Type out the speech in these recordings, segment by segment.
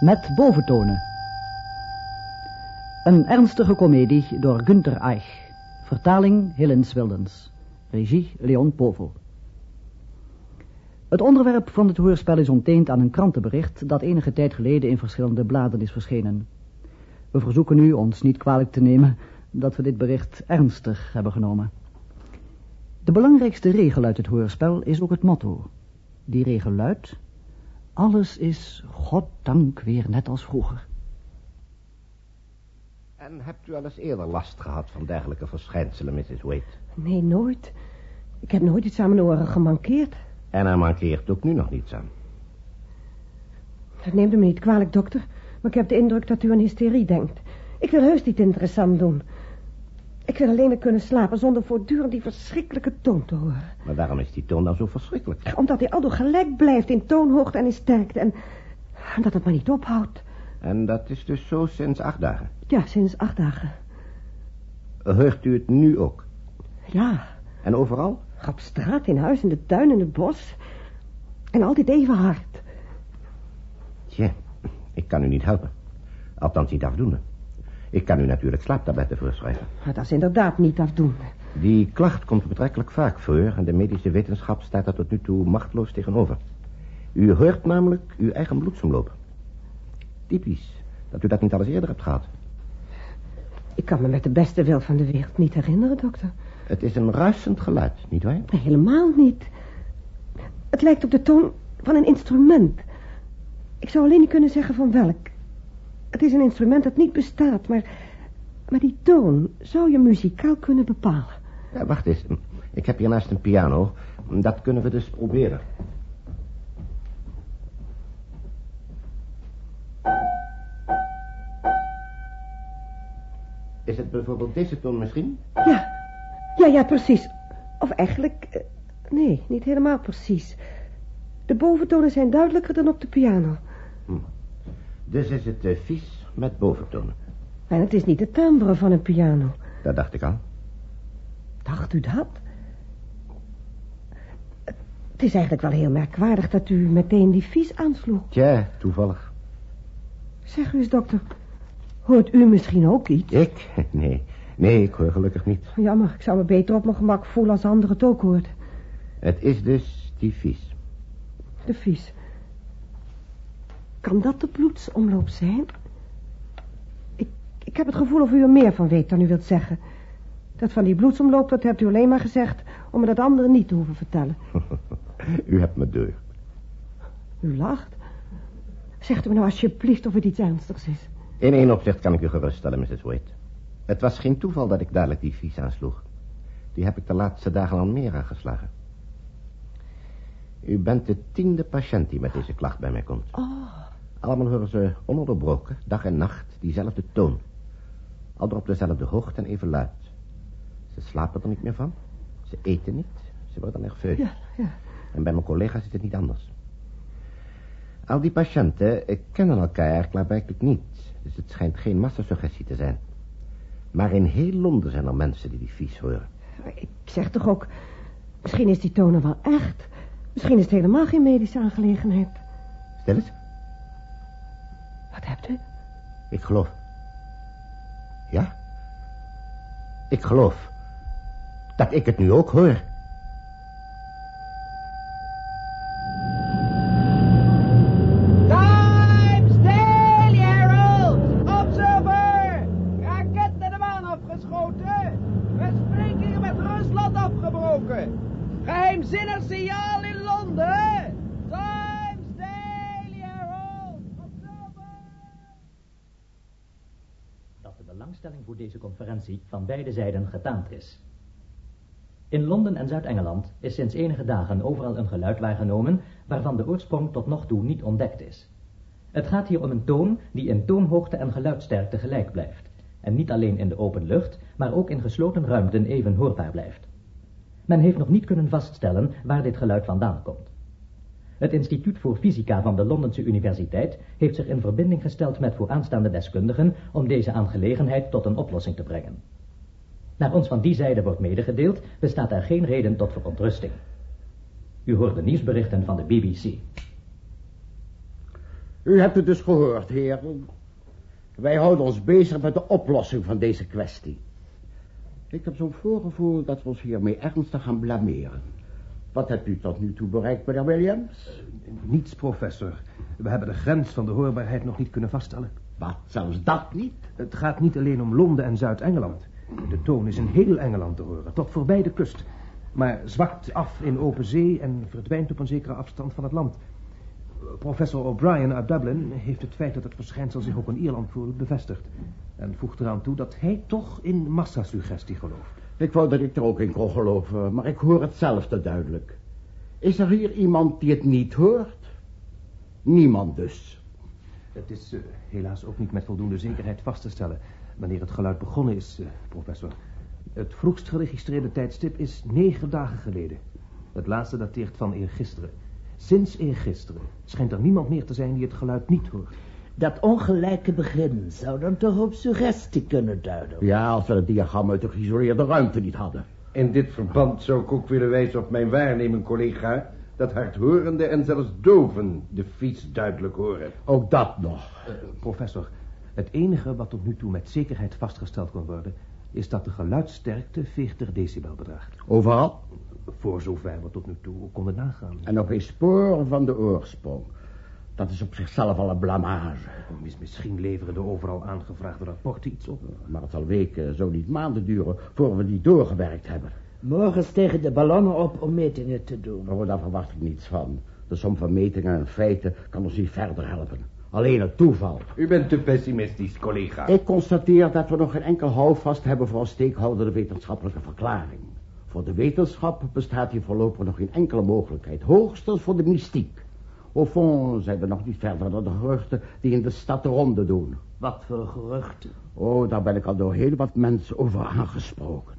Met boventonen. Een ernstige komedie door Günter Eich. Vertaling Hillens Wildens. Regie Leon Povel. Het onderwerp van het hoorspel is ontleend aan een krantenbericht dat enige tijd geleden in verschillende bladen is verschenen. We verzoeken u ons niet kwalijk te nemen dat we dit bericht ernstig hebben genomen. De belangrijkste regel uit het hoorspel is ook het motto. Die regel luidt... Alles is, goddank, weer net als vroeger. En hebt u al eens eerder last gehad van dergelijke verschijnselen, Mrs. Wade? Nee, nooit. Ik heb nooit iets aan mijn oren gemankeerd. En er mankeert ook nu nog niets aan. Dat neemt u me niet kwalijk, dokter. Maar ik heb de indruk dat u aan hysterie denkt. Ik wil heus niet interessant doen. Ik wil alleen maar kunnen slapen zonder voortdurend die verschrikkelijke toon te horen. Maar waarom is die toon dan zo verschrikkelijk? Omdat hij aldoor gelijk blijft in toonhoogte en in sterkte. En dat het maar niet ophoudt. En dat is dus zo sinds acht dagen? Ja, sinds acht dagen. Hoort u het nu ook? Ja. En overal? Op straat, in huis, in de tuin, in het bos. En altijd even hard. Tja, ik kan u niet helpen. Althans niet afdoende. Ik kan u natuurlijk slaaptabletten voorschrijven. Maar dat is inderdaad niet afdoende. Die klacht komt betrekkelijk vaak voor... en de medische wetenschap staat er tot nu toe machtloos tegenover. U hoort namelijk uw eigen bloedsomloop. Typisch dat u dat niet al eens eerder hebt gehad. Ik kan me met de beste wil van de wereld niet herinneren, dokter. Het is een ruisend geluid, nietwaar? Nee, helemaal niet. Het lijkt op de toon van een instrument. Ik zou alleen niet kunnen zeggen van welk. Het is een instrument dat niet bestaat, maar... Maar die toon zou je muzikaal kunnen bepalen. Ja, wacht eens. Ik heb hiernaast een piano. Dat kunnen we dus proberen. Is het bijvoorbeeld deze toon misschien? Ja, ja, ja, precies. Of eigenlijk... eh, Nee, niet helemaal precies. De boventonen zijn duidelijker dan op de piano. Dus is het uh, vies met boventonen. En het is niet de timbre van een piano. Dat dacht ik al. Dacht u dat? Het is eigenlijk wel heel merkwaardig dat u meteen die vies aansloeg. Tja, toevallig. Zeg u eens, dokter. Hoort u misschien ook iets? Ik? Nee, nee, ik hoor gelukkig niet. Jammer, ik zou me beter op mijn gemak voelen als anderen het ook hoort. Het is dus die vies. De vies. Kan dat de bloedsomloop zijn? Ik, ik heb het gevoel of u er meer van weet dan u wilt zeggen. Dat van die bloedsomloop, dat hebt u alleen maar gezegd... om me dat anderen niet te hoeven vertellen. U hebt me deur. U lacht. Zegt u me nou alsjeblieft of het iets ernstigs is. In één opzicht kan ik u geruststellen, Mrs. Wade. Het was geen toeval dat ik dadelijk die vies aansloeg. Die heb ik de laatste dagen al meer aangeslagen. U bent de tiende patiënt die met deze klacht bij mij komt. Oh, Allemaal horen ze ononderbroken, dag en nacht, diezelfde toon. Alder op dezelfde hoogte en even luid. Ze slapen er niet meer van. Ze eten niet. Ze worden nerveus. ja, ja. En bij mijn collega's is het niet anders. Al die patiënten eh, kennen elkaar klaarblijkelijk niet. Dus het schijnt geen massasuggestie te zijn. Maar in heel Londen zijn er mensen die die vies horen. Ik zeg toch ook... Misschien is die toner wel echt. Misschien is het helemaal geen medische aangelegenheid. Stel eens. Wat hebt u? Ik geloof. Ja? Ik geloof. Dat ik het nu ook hoor. Times Daily Herald! Observer! Raket naar de maan afgeschoten. Besprekingen met Rusland afgebroken. Geheimzinnig signaal in Londen. Voor deze conferentie van beide zijden getaand is. In Londen en Zuid-Engeland is sinds enige dagen overal een geluid waargenomen waarvan de oorsprong tot nog toe niet ontdekt is. Het gaat hier om een toon die in toonhoogte en geluidsterkte gelijk blijft en niet alleen in de open lucht, maar ook in gesloten ruimten even hoorbaar blijft. Men heeft nog niet kunnen vaststellen waar dit geluid vandaan komt. Het Instituut voor Fysica van de Londense Universiteit heeft zich in verbinding gesteld met vooraanstaande deskundigen om deze aangelegenheid tot een oplossing te brengen. Naar ons van die zijde wordt medegedeeld, bestaat er geen reden tot verontrusting. U hoort de nieuwsberichten van de BBC. U hebt het dus gehoord, heren. Wij houden ons bezig met de oplossing van deze kwestie. Ik heb zo'n voorgevoel dat we ons hiermee ernstig gaan blameren. Wat hebt u tot nu toe bereikt, meneer Williams? Niets, professor. We hebben de grens van de hoorbaarheid nog niet kunnen vaststellen. Wat, zelfs dat niet? Het gaat niet alleen om Londen en Zuid-Engeland. De toon is in heel Engeland te horen, tot voorbij de kust. Maar zwakt af in open zee en verdwijnt op een zekere afstand van het land. Professor O'Brien uit Dublin heeft het feit dat het verschijnsel zich ook in Ierland voelt bevestigd. En voegt eraan toe dat hij toch in massasuggestie gelooft. Ik wou dat ik er ook in kon geloven, maar ik hoor het zelf te duidelijk. Is er hier iemand die het niet hoort? Niemand dus. Het is uh, helaas ook niet met voldoende zekerheid vast te stellen wanneer het geluid begonnen is, uh, professor. Het vroegst geregistreerde tijdstip is negen dagen geleden. Het laatste dateert van eergisteren. Sinds eergisteren schijnt er niemand meer te zijn die het geluid niet hoort. Dat ongelijke begin zou dan toch op suggestie kunnen duiden? Ja, als we het diagram uit de geïsoleerde ruimte niet hadden. In dit verband zou ik ook willen wijzen op mijn waarneming, collega... dat hardhorende en zelfs doven de fiets duidelijk horen. Ook dat nog. Uh, professor, het enige wat tot nu toe met zekerheid vastgesteld kan worden... is dat de geluidsterkte 40 decibel bedraagt. Overal? Voor zover we tot nu toe konden nagaan. En nog geen spoor van de oorsprong. Dat is op zichzelf al een blamage. Misschien leveren de overal aangevraagde rapporten iets op. Maar het zal weken, zo niet maanden duren, voor we die doorgewerkt hebben. Morgen stegen de ballonnen op om metingen te doen. Oh, daar verwacht ik niets van. De som van metingen en feiten kan ons niet verder helpen. Alleen het toeval. U bent te pessimistisch, collega. Ik constateer dat we nog geen enkel houvast hebben voor een steekhoudende wetenschappelijke verklaring. Voor de wetenschap bestaat hier voorlopig nog geen enkele mogelijkheid. Hoogstens voor de mystiek. Au fond zijn we nog niet verder dan de geruchten die in de stad de ronde doen. Wat voor geruchten? Oh, daar ben ik al door heel wat mensen over aangesproken.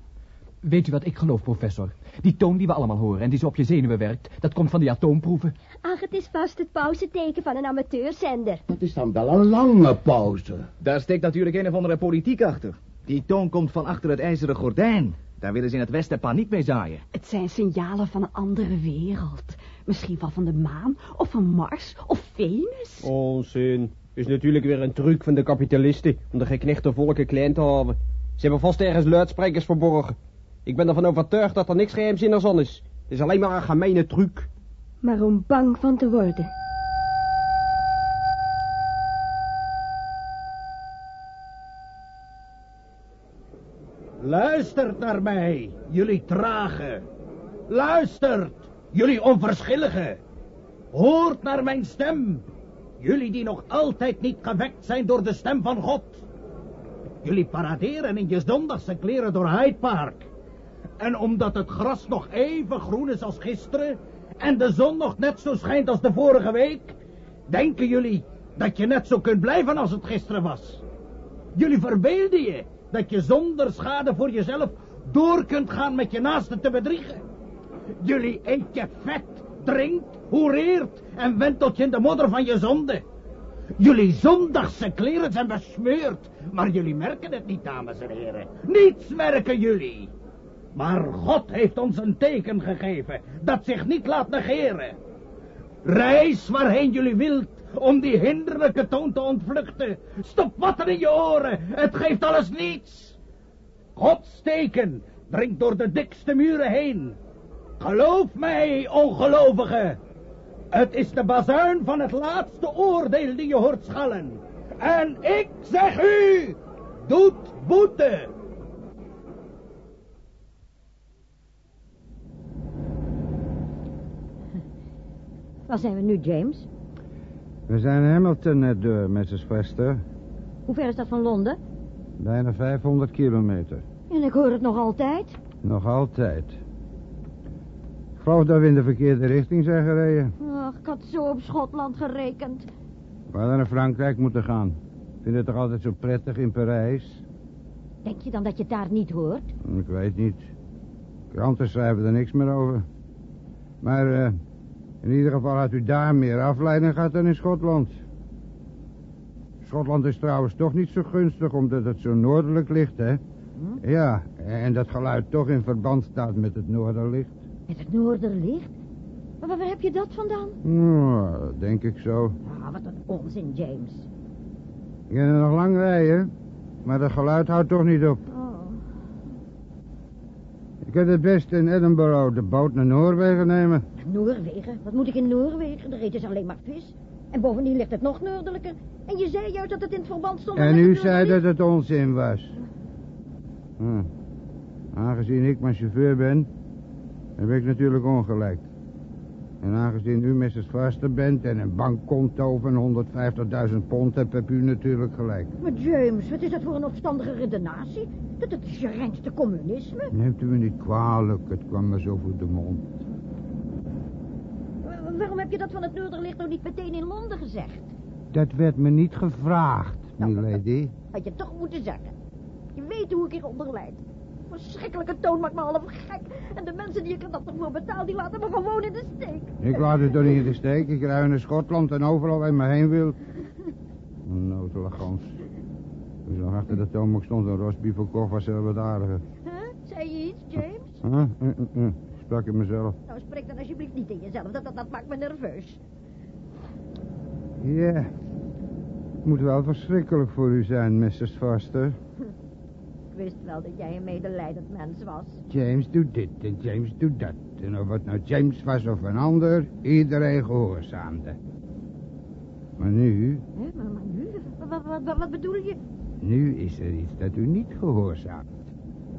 Weet u wat ik geloof, professor? Die toon die we allemaal horen en die zo op je zenuwen werkt, dat komt van die atoomproeven. Ach, het is vast het pauzeteken van een amateurzender. Dat is dan wel een lange pauze. Daar steekt natuurlijk een of andere politiek achter. Die toon komt van achter het ijzeren gordijn. Daar willen ze in het westen paniek mee zaaien. Het zijn signalen van een andere wereld. Misschien wel van de maan, of van Mars, of Venus. Onzin. Is natuurlijk weer een truc van de kapitalisten om de geknechte volken klein te houden. Ze hebben vast ergens luidsprekers verborgen. Ik ben ervan overtuigd dat er niks geheimzinnigs aan is. Het is alleen maar een gemeene truc. Maar om bang van te worden. Luistert naar mij, jullie trage. Luistert, jullie onverschillige. Hoort naar mijn stem. Jullie die nog altijd niet gewekt zijn door de stem van God. Jullie paraderen in je zondagse kleren door Hyde Park. En omdat het gras nog even groen is als gisteren... en de zon nog net zo schijnt als de vorige week... denken jullie dat je net zo kunt blijven als het gisteren was. Jullie verbeelden je dat je zonder schade voor jezelf door kunt gaan met je naasten te bedriegen. Jullie eet je vet, drinkt, hoereert en wentelt je in de modder van je zonde. Jullie zondagse kleren zijn besmeurd, maar jullie merken het niet, dames en heren. Niets merken jullie. Maar God heeft ons een teken gegeven dat zich niet laat negeren. Reis waarheen jullie wilt om die hinderlijke toon te ontvluchten. Stop water in je oren, het geeft alles niets. Gods teken dringt door de dikste muren heen. Geloof mij, ongelovige. Het is de bazuin van het laatste oordeel die je hoort schallen. En ik zeg u, doet boete. Waar zijn we nu, James? We zijn Hamilton net door, Mrs. Wester. Hoe ver is dat van Londen? Bijna 500 kilometer. En ik hoor het nog altijd. Nog altijd. Ik geloof dat we in de verkeerde richting zijn gereden. Ach, ik had zo op Schotland gerekend. We hadden naar Frankrijk moeten gaan. Ik vind het toch altijd zo prettig in Parijs? Denk je dan dat je het daar niet hoort? Ik weet niet. Kranten schrijven er niks meer over. Maar uh, in ieder geval had u daar meer afleiding gehad dan in Schotland. Schotland is trouwens toch niet zo gunstig omdat het zo noordelijk ligt, hè? Hm? Ja, en dat geluid toch in verband staat met het noorderlicht. Met het noorderlicht? Maar waar heb je dat vandaan? Nou, denk ik zo. Ah, wat een onzin, James. Ik kan er nog lang rijden, maar dat geluid houdt toch niet op. Oh. Ik kan het best in Edinburgh de boot naar Noorwegen nemen. Noorwegen? Wat moet ik in Noorwegen? Er eten ze alleen maar vis. En bovendien ligt het nog noordelijker. En je zei juist dat het in het verband stond... En u zei dat het onzin was. Hm. Aangezien ik mijn chauffeur ben, heb ik natuurlijk ongelijk. En aangezien u Mrs. Foster bent en een bankkonto van 150.000 pond, heb, heb u natuurlijk gelijk. Maar James, wat is dat voor een opstandige redenatie? Dat het is je reinste communisme. Neemt u me niet kwalijk, het kwam me zo voor de mond. Wa- Waarom heb je dat van het Noorderlicht nou niet meteen in Londen gezegd? Dat werd me niet gevraagd, milady. Had je toch moeten zeggen. Je weet hoe ik hieronder lijd. Verschrikkelijke toon maakt me half gek. En de mensen die ik er toch voor betaal, die laten me gewoon in de steek. Ik laat het toch niet in de steek. Ik rij naar Schotland en overal waar je me heen wil. Onnozele gans. Toen nog achter de toonbank stond een rosbief voor koff was er wat aardiger. Huh? Zei je iets, James? Huh? Uh, uh, uh. Sprak ik mezelf. Nou, spreek dan alsjeblieft niet in jezelf. Dat, dat, dat maakt me nerveus. Ja. Het moet wel verschrikkelijk voor u zijn, Mrs. Foster. wist wel dat jij een medelijdend mens was. James doet dit en James doet dat. En of het nou James was of een ander, iedereen gehoorzaamde. Maar nu, Hè? Maar, maar nu? Wat, wat, wat, wat bedoel je? nu is er iets dat u niet gehoorzaamt.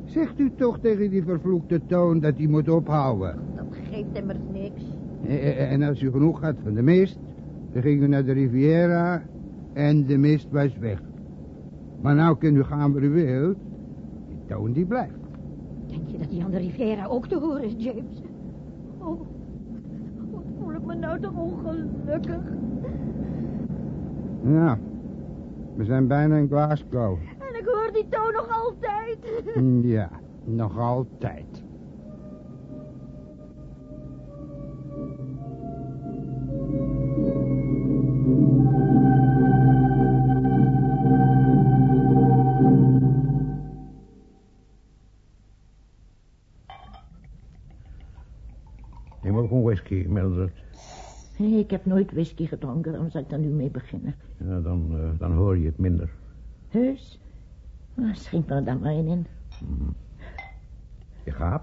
Zegt u toch tegen die vervloekte toon dat hij moet ophouden. Dat geeft immers niks. Eh, eh, En als u genoeg had van de mist, dan ging u naar de Riviera en de mist was weg. Maar nou kunt u gaan waar u wilt. Toon die blijft. Denk je dat die aan de Riviera ook te horen is, James? Oh, wat voel ik me nou toch ongelukkig. Ja, we zijn bijna in Glasgow. En ik hoor die toon nog altijd. Ja, nog altijd. Whisky, Mildred. Nee, ik heb nooit whisky gedronken, waarom zou ik daar nu mee beginnen? Ja, dan, eh, dan hoor je het minder. Heus? Nou, schenk me dan maar in. Je gaat?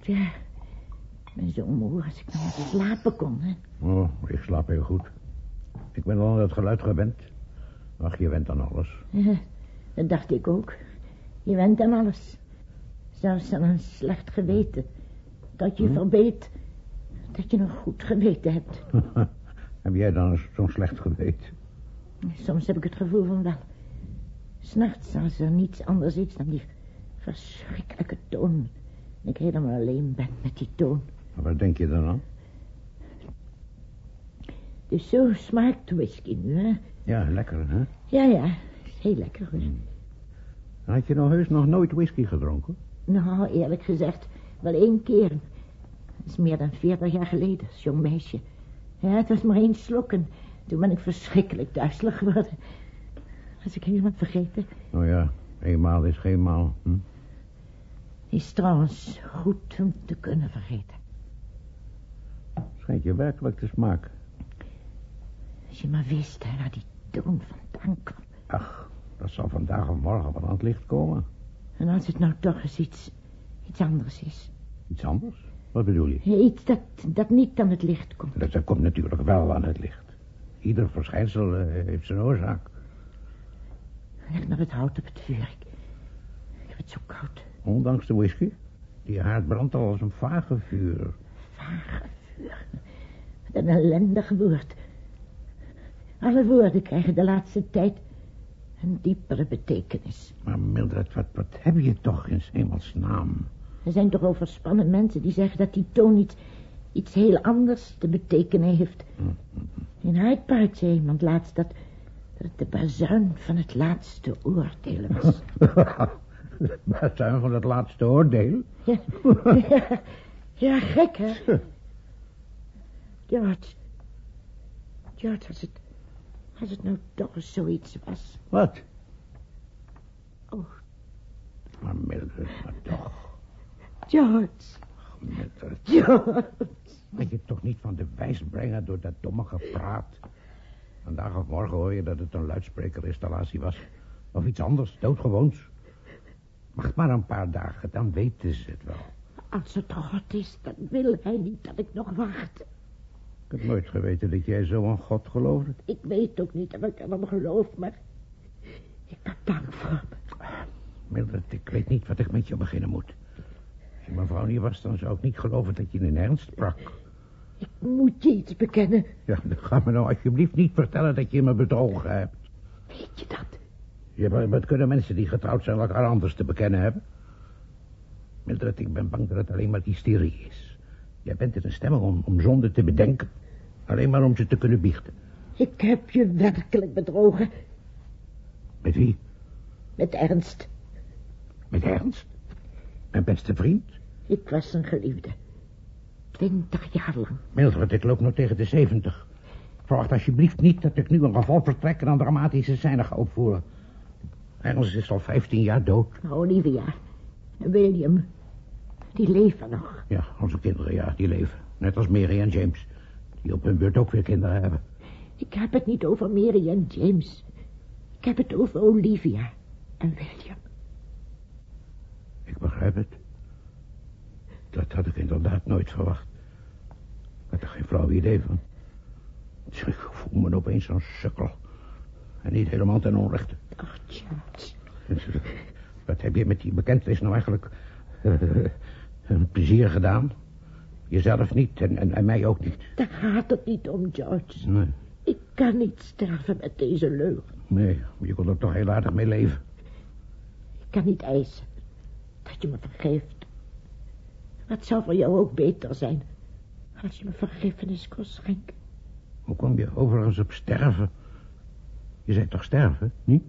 Tja, ik ben zo moe als ik nog slapen kon, hè. Oh, ik slaap heel goed. Ik ben al aan het geluid gewend. Ach, je went aan alles. Ja, dat dacht ik ook. Je went aan alles. Zelfs aan een slecht geweten. Dat je Hm? verbeet dat je een goed geweten hebt. Heb jij dan zo'n slecht geweten? Soms heb ik het gevoel van wel. S'nachts als er niets anders is dan die verschrikkelijke toon. En ik helemaal alleen ben met die toon. Maar Wat denk je dan aan? Dus zo smaakt whisky nu, hè? Ja, lekker, hè? Ja, ja, heel lekker hoor. Had je nou heus nog nooit whisky gedronken? Nou, eerlijk gezegd, wel één keer. Is meer dan veertig jaar geleden, als jong meisje. Ja, het was maar één slok en toen ben ik verschrikkelijk duizelig geworden. Was ik helemaal vergeten. Nou ja, eenmaal is geen maal. Hm? Is trouwens goed om te kunnen vergeten. Schijnt je werkelijk te smaken. Als je maar wist hè, waar die toon vandaan kwam. Ach, dat zal vandaag of morgen wel aan het licht komen. En als het nou toch eens iets, iets anders is. Iets anders? Wat bedoel je? Iets dat, dat niet aan het licht komt. Dat, dat komt natuurlijk wel aan het licht. Ieder verschijnsel eh, heeft zijn oorzaak. Leg nou het hout op het vuur. Ik, ik heb het zo koud. Ondanks de whisky. Die haard brandt al als een vage vuur. Vage vuur. Wat een ellendig woord. Alle woorden krijgen de laatste tijd een diepere betekenis. Maar Mildred, wat, wat heb je toch in hemelsnaam? Er zijn toch overspannen mensen die zeggen dat die toon iets, iets heel anders te betekenen heeft. In Hyde Park zei iemand laatst dat, dat het de bazuin van het laatste oordeel was. Het zijn van het laatste oordeel. Ja, ja, ja, gek hè? George. George, als het, als het nou toch eens zoiets was. Wat? Oh. Maar Mildred, maar toch. George. George. Moet je toch niet van de wijs brengen door dat domme gepraat. Vandaag of morgen hoor je dat het een luidsprekerinstallatie was. Of iets anders, doodgewoons. Wacht maar een paar dagen, dan weten ze het wel. Als het God is, dan wil hij niet dat ik nog wacht. Ik heb nooit geweten dat jij zo aan God geloofde. Ik weet ook niet of ik aan hem geloof, maar ik ben bang voor hem. Mildred, ik weet niet wat ik met je beginnen moet. Je mijn vrouw niet was, dan zou ik niet geloven dat je in ernst sprak. Ik moet je iets bekennen. Ja, dan ga me nou alsjeblieft niet vertellen dat je me bedrogen hebt. Weet je dat? Ja, maar wat kunnen mensen die getrouwd zijn elkaar anders te bekennen hebben? Mildred, ik ben bang dat het alleen maar hysterie is. Jij bent in een stemming om, om zonde te bedenken. Alleen maar om ze te kunnen biechten. Ik heb je werkelijk bedrogen. Met wie? Met Ernst. Met Ernst? Mijn beste vriend? Ik was een geliefde. Twintig jaar lang. Mildred, ik loop nog tegen de zeventig. Verwacht alsjeblieft niet dat ik nu een geval vertrek en een dramatische scène ga opvoeren. Ernst is al vijftien jaar dood. Olivia en William, die leven nog. Ja, onze kinderen, ja, die leven. Net als Mary en James, die op hun beurt ook weer kinderen hebben. Ik heb het niet over Mary en James. Ik heb het over Olivia en William. Ik begrijp het. Dat had ik inderdaad nooit verwacht. Ik had er geen flauw idee van. Dus Ik voel me opeens een sukkel. En niet helemaal ten onrechte. Ach, Charles. Wat heb je met die bekentenis nou eigenlijk eh, een plezier gedaan? Jezelf niet en, en, en mij ook niet. Daar gaat het niet om, George. Nee, Ik kan niet sterven met deze leugen. nee, je kon er toch heel aardig mee leven. Ik kan niet eisen dat je me vergeeft. Maar het zou voor jou ook beter zijn als je me vergiffenis kon schenken. Hoe kom je overigens op sterven? Je zei toch sterven, niet?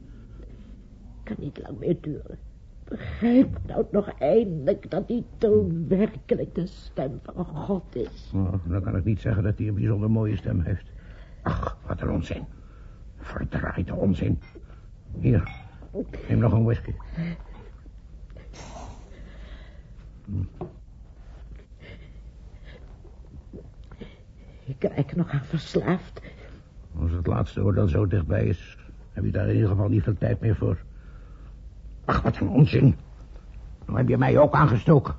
kan niet lang meer duren. Begrijp nou nog eindelijk dat die toon werkelijk de stem van God is. Oh, dan kan ik niet zeggen dat hij een bijzonder mooie stem heeft. Ach, wat een onzin. Verdraaide onzin. Hier, neem nog een whisky. Ik raak nog aan verslaafd. Als het laatste oordeel zo dichtbij is, heb je daar in ieder geval niet veel tijd meer voor. Ach, wat een onzin. Nou heb je mij ook aangestoken.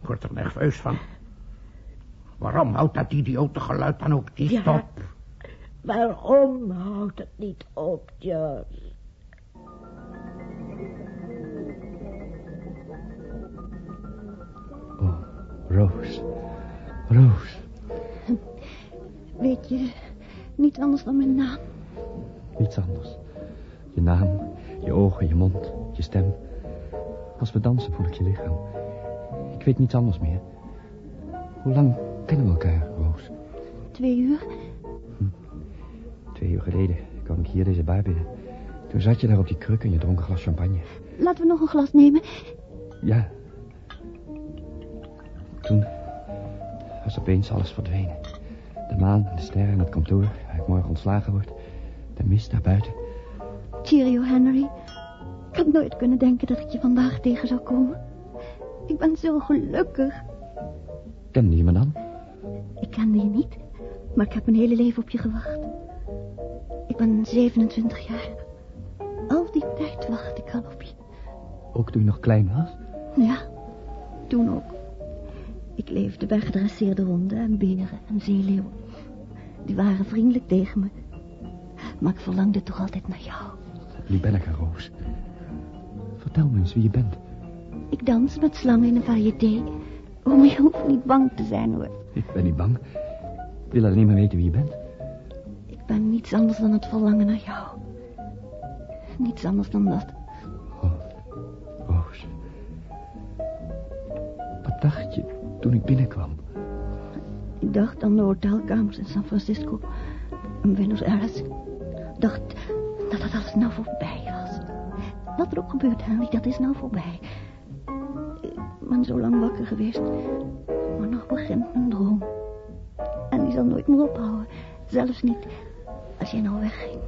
Ik word er nerveus van. Waarom houdt dat idiote geluid dan ook niet Ja. op? Waarom houdt het niet op, George? Roos. Roos. Weet je niet anders dan mijn naam? Niets anders. Je naam, je ogen, je mond, je stem. Als we dansen voel ik je lichaam. Ik weet niets anders meer. Hoe lang kennen we elkaar, Roos? Twee uur? Twee uur geleden kwam ik hier deze bar binnen. Toen zat je daar op die kruk en je dronk een glas champagne. Laten we nog een glas nemen. Ja. Toen was opeens alles verdwenen. De maan en de sterren en het kantoor waar ik morgen ontslagen word. De mist daar buiten. Cheerio, Henry. Ik had nooit kunnen denken dat ik je vandaag tegen zou komen. Ik ben zo gelukkig. Kende je me dan? Ik kende je niet, maar ik heb mijn hele leven op je gewacht. Ik ben 27 jaar. Al die tijd wacht ik al op je. Ook toen je nog klein was? Ja, toen ook. Ik leefde bij gedresseerde honden en beren en zeeleeuwen. Die waren vriendelijk tegen me. Maar ik verlangde toch altijd naar jou. Wie ben ik, Roos? Vertel me eens wie je bent. Ik dans met slangen in een variété. Oh, je hoeft niet bang te zijn, hoor. Ik ben niet bang. Ik wil alleen maar weten wie je bent. Ik ben niets anders dan het verlangen naar jou. Niets anders dan dat. Roos. Wat dacht je toen ik binnenkwam? Ik dacht aan de hotelkamers in San Francisco. En Buenos Aires. Ik dacht dat dat alles nou voorbij was. Wat er ook gebeurt, Henry, dat is nou voorbij. Ik ben zo lang wakker geweest. Maar nog begint mijn droom. En die zal nooit meer ophouden. Zelfs niet als jij nou wegging.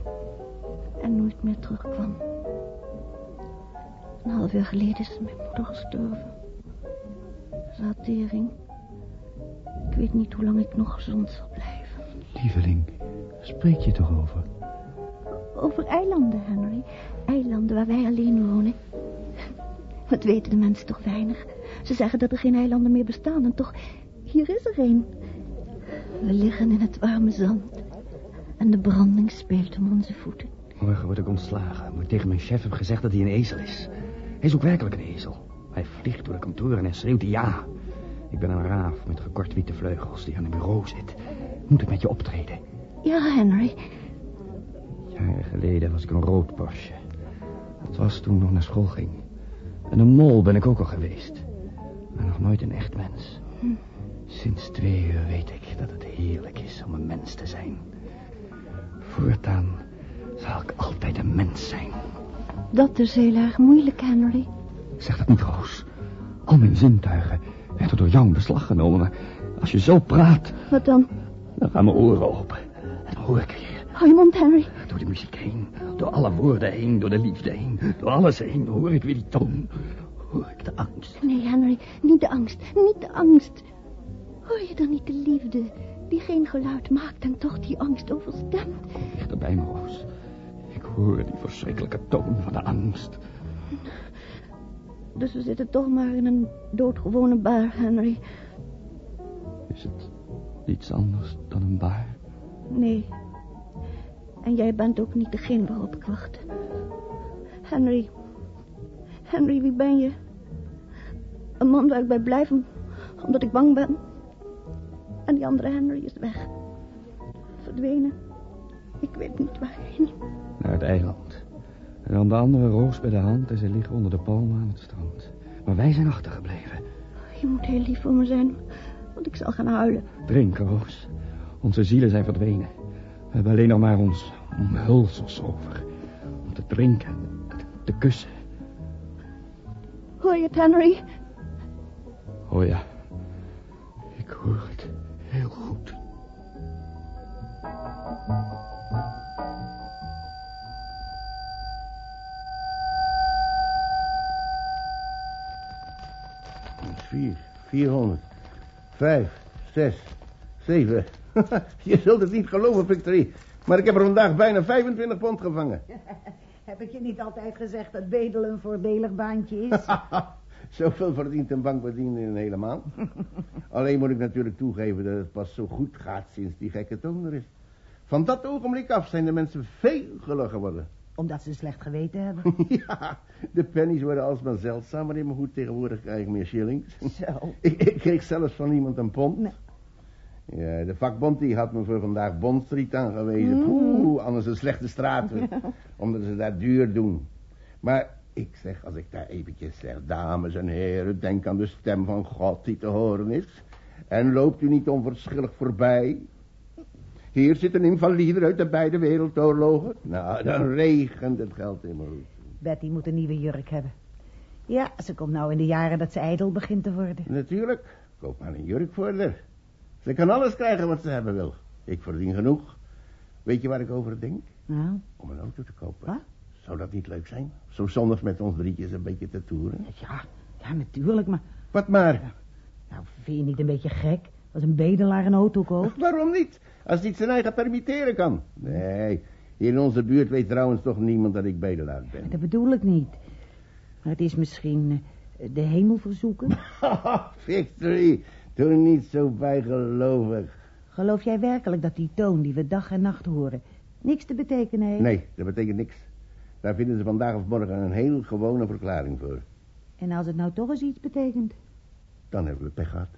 En nooit meer terugkwam. Een half jaar geleden is mijn moeder gestorven. Tering. Ik weet niet hoe lang ik nog gezond zal blijven. Lieveling, spreek je toch over? Over eilanden, Henry. Eilanden waar wij alleen wonen. Wat weten de mensen toch weinig. Ze zeggen dat er geen eilanden meer bestaan en toch, hier is er een. We liggen in het warme zand. En de branding speelt om onze voeten. Morgen word ik ontslagen. Maar ik tegen mijn chef heb gezegd dat hij een ezel is. Hij is ook werkelijk een ezel. Hij vliegt door de kantoren en schreeuwt ja. Ik ben een raaf met gekort witte vleugels die aan een bureau zit. Moet ik met je optreden? Ja, Henry. Jaren geleden was ik een rood borstje. Dat was toen ik nog naar school ging. En een mol ben ik ook al geweest. Maar nog nooit een echt mens. Hm. Sinds twee uur weet ik dat het heerlijk is om een mens te zijn. Voortaan zal ik altijd een mens zijn. Dat is heel erg moeilijk, Henry. Zeg dat niet, Roos. Al mijn zintuigen werden door jou in beslag genomen. Maar als je zo praat... Wat dan? Dan gaan mijn oren open. En dan hoor ik weer. Hou je mond, Henry. Door de muziek heen. Door alle woorden heen. Door de liefde heen. Door alles heen hoor ik weer die toon. Hoor ik de angst. Nee, Henry. Niet de angst. Niet de angst. Hoor je dan niet de liefde? Die geen geluid maakt en toch die angst overstemt. Dichterbij me, Roos. Ik hoor die verschrikkelijke toon van de angst. Dus we zitten toch maar in een doodgewone bar, Henry. Is het iets anders dan een bar? Nee. En jij bent ook niet degene waarop ik wacht. Henry. Henry, wie ben je? Een man waar ik bij blijf omdat ik bang ben. En die andere Henry is weg. Verdwenen. Ik weet niet waarheen. Naar het eiland. En dan de andere roos bij de hand en ze liggen onder de palmen aan het strand. Maar wij zijn achtergebleven. Je moet heel lief voor me zijn, want ik zal gaan huilen. Drink, Roos. Onze zielen zijn verdwenen. We hebben alleen nog maar ons omhulsels over. Om te drinken, te, te kussen. Hoor je het, Henry? Oh ja, ik hoor het Vier, vierhonderd, vijf, zes, zeven. je zult het niet geloven, Victory. Maar ik heb er vandaag bijna 25 pond gevangen. Heb ik je niet altijd gezegd dat bedelen een voordelig baantje is? Zoveel verdient een bankbediende in een hele maand. Alleen moet ik natuurlijk toegeven dat het pas zo goed gaat sinds die gekke toon er is. Van dat ogenblik af zijn de mensen veel geluk geworden. Omdat ze slecht geweten hebben. ja, de pennies worden alsmaar zeldzamer in mijn goed. Tegenwoordig krijg ik meer shillings. Zo. ik, ik kreeg zelfs van iemand een pond. Ja, de vakbond die had me voor vandaag Bond Street aangewezen. Mm. Oeh, anders een slechte straat. omdat ze daar duur doen. Maar ik zeg, als ik daar eventjes zeg, dames en heren, denk aan de stem van God die te horen is. En loopt u niet onverschillig voorbij. Hier zit een invalide uit de beide wereldoorlogen. Nou, dan regent het geld in mijn hoed. Betty moet een nieuwe jurk hebben. Ja, ze komt nou in de jaren dat ze ijdel begint te worden. Natuurlijk, koop maar een jurk voor haar. Ze kan alles krijgen wat ze hebben wil. Ik verdien genoeg. Weet je waar ik over denk? Nou? Om een auto te kopen. Wat? Zou dat niet leuk zijn? Zo zondag met ons drietjes een beetje te toeren? Ja, ja, natuurlijk, maar... Wat maar? Nou, vind je niet een beetje gek als een bedelaar een auto koopt? Waarom niet? Als hij het zijn eigen permitteren kan. Nee, hier in onze buurt weet trouwens toch niemand dat ik bedelaar ben. Dat bedoel ik niet. Maar het is misschien uh, de hemel verzoeken. Victory, doe niet zo bijgelovig. Geloof jij werkelijk dat die toon die we dag en nacht horen... niks te betekenen heeft? Nee, dat betekent niks. Daar vinden ze vandaag of morgen een heel gewone verklaring voor. En als het nou toch eens iets betekent? Dan hebben we pech gehad.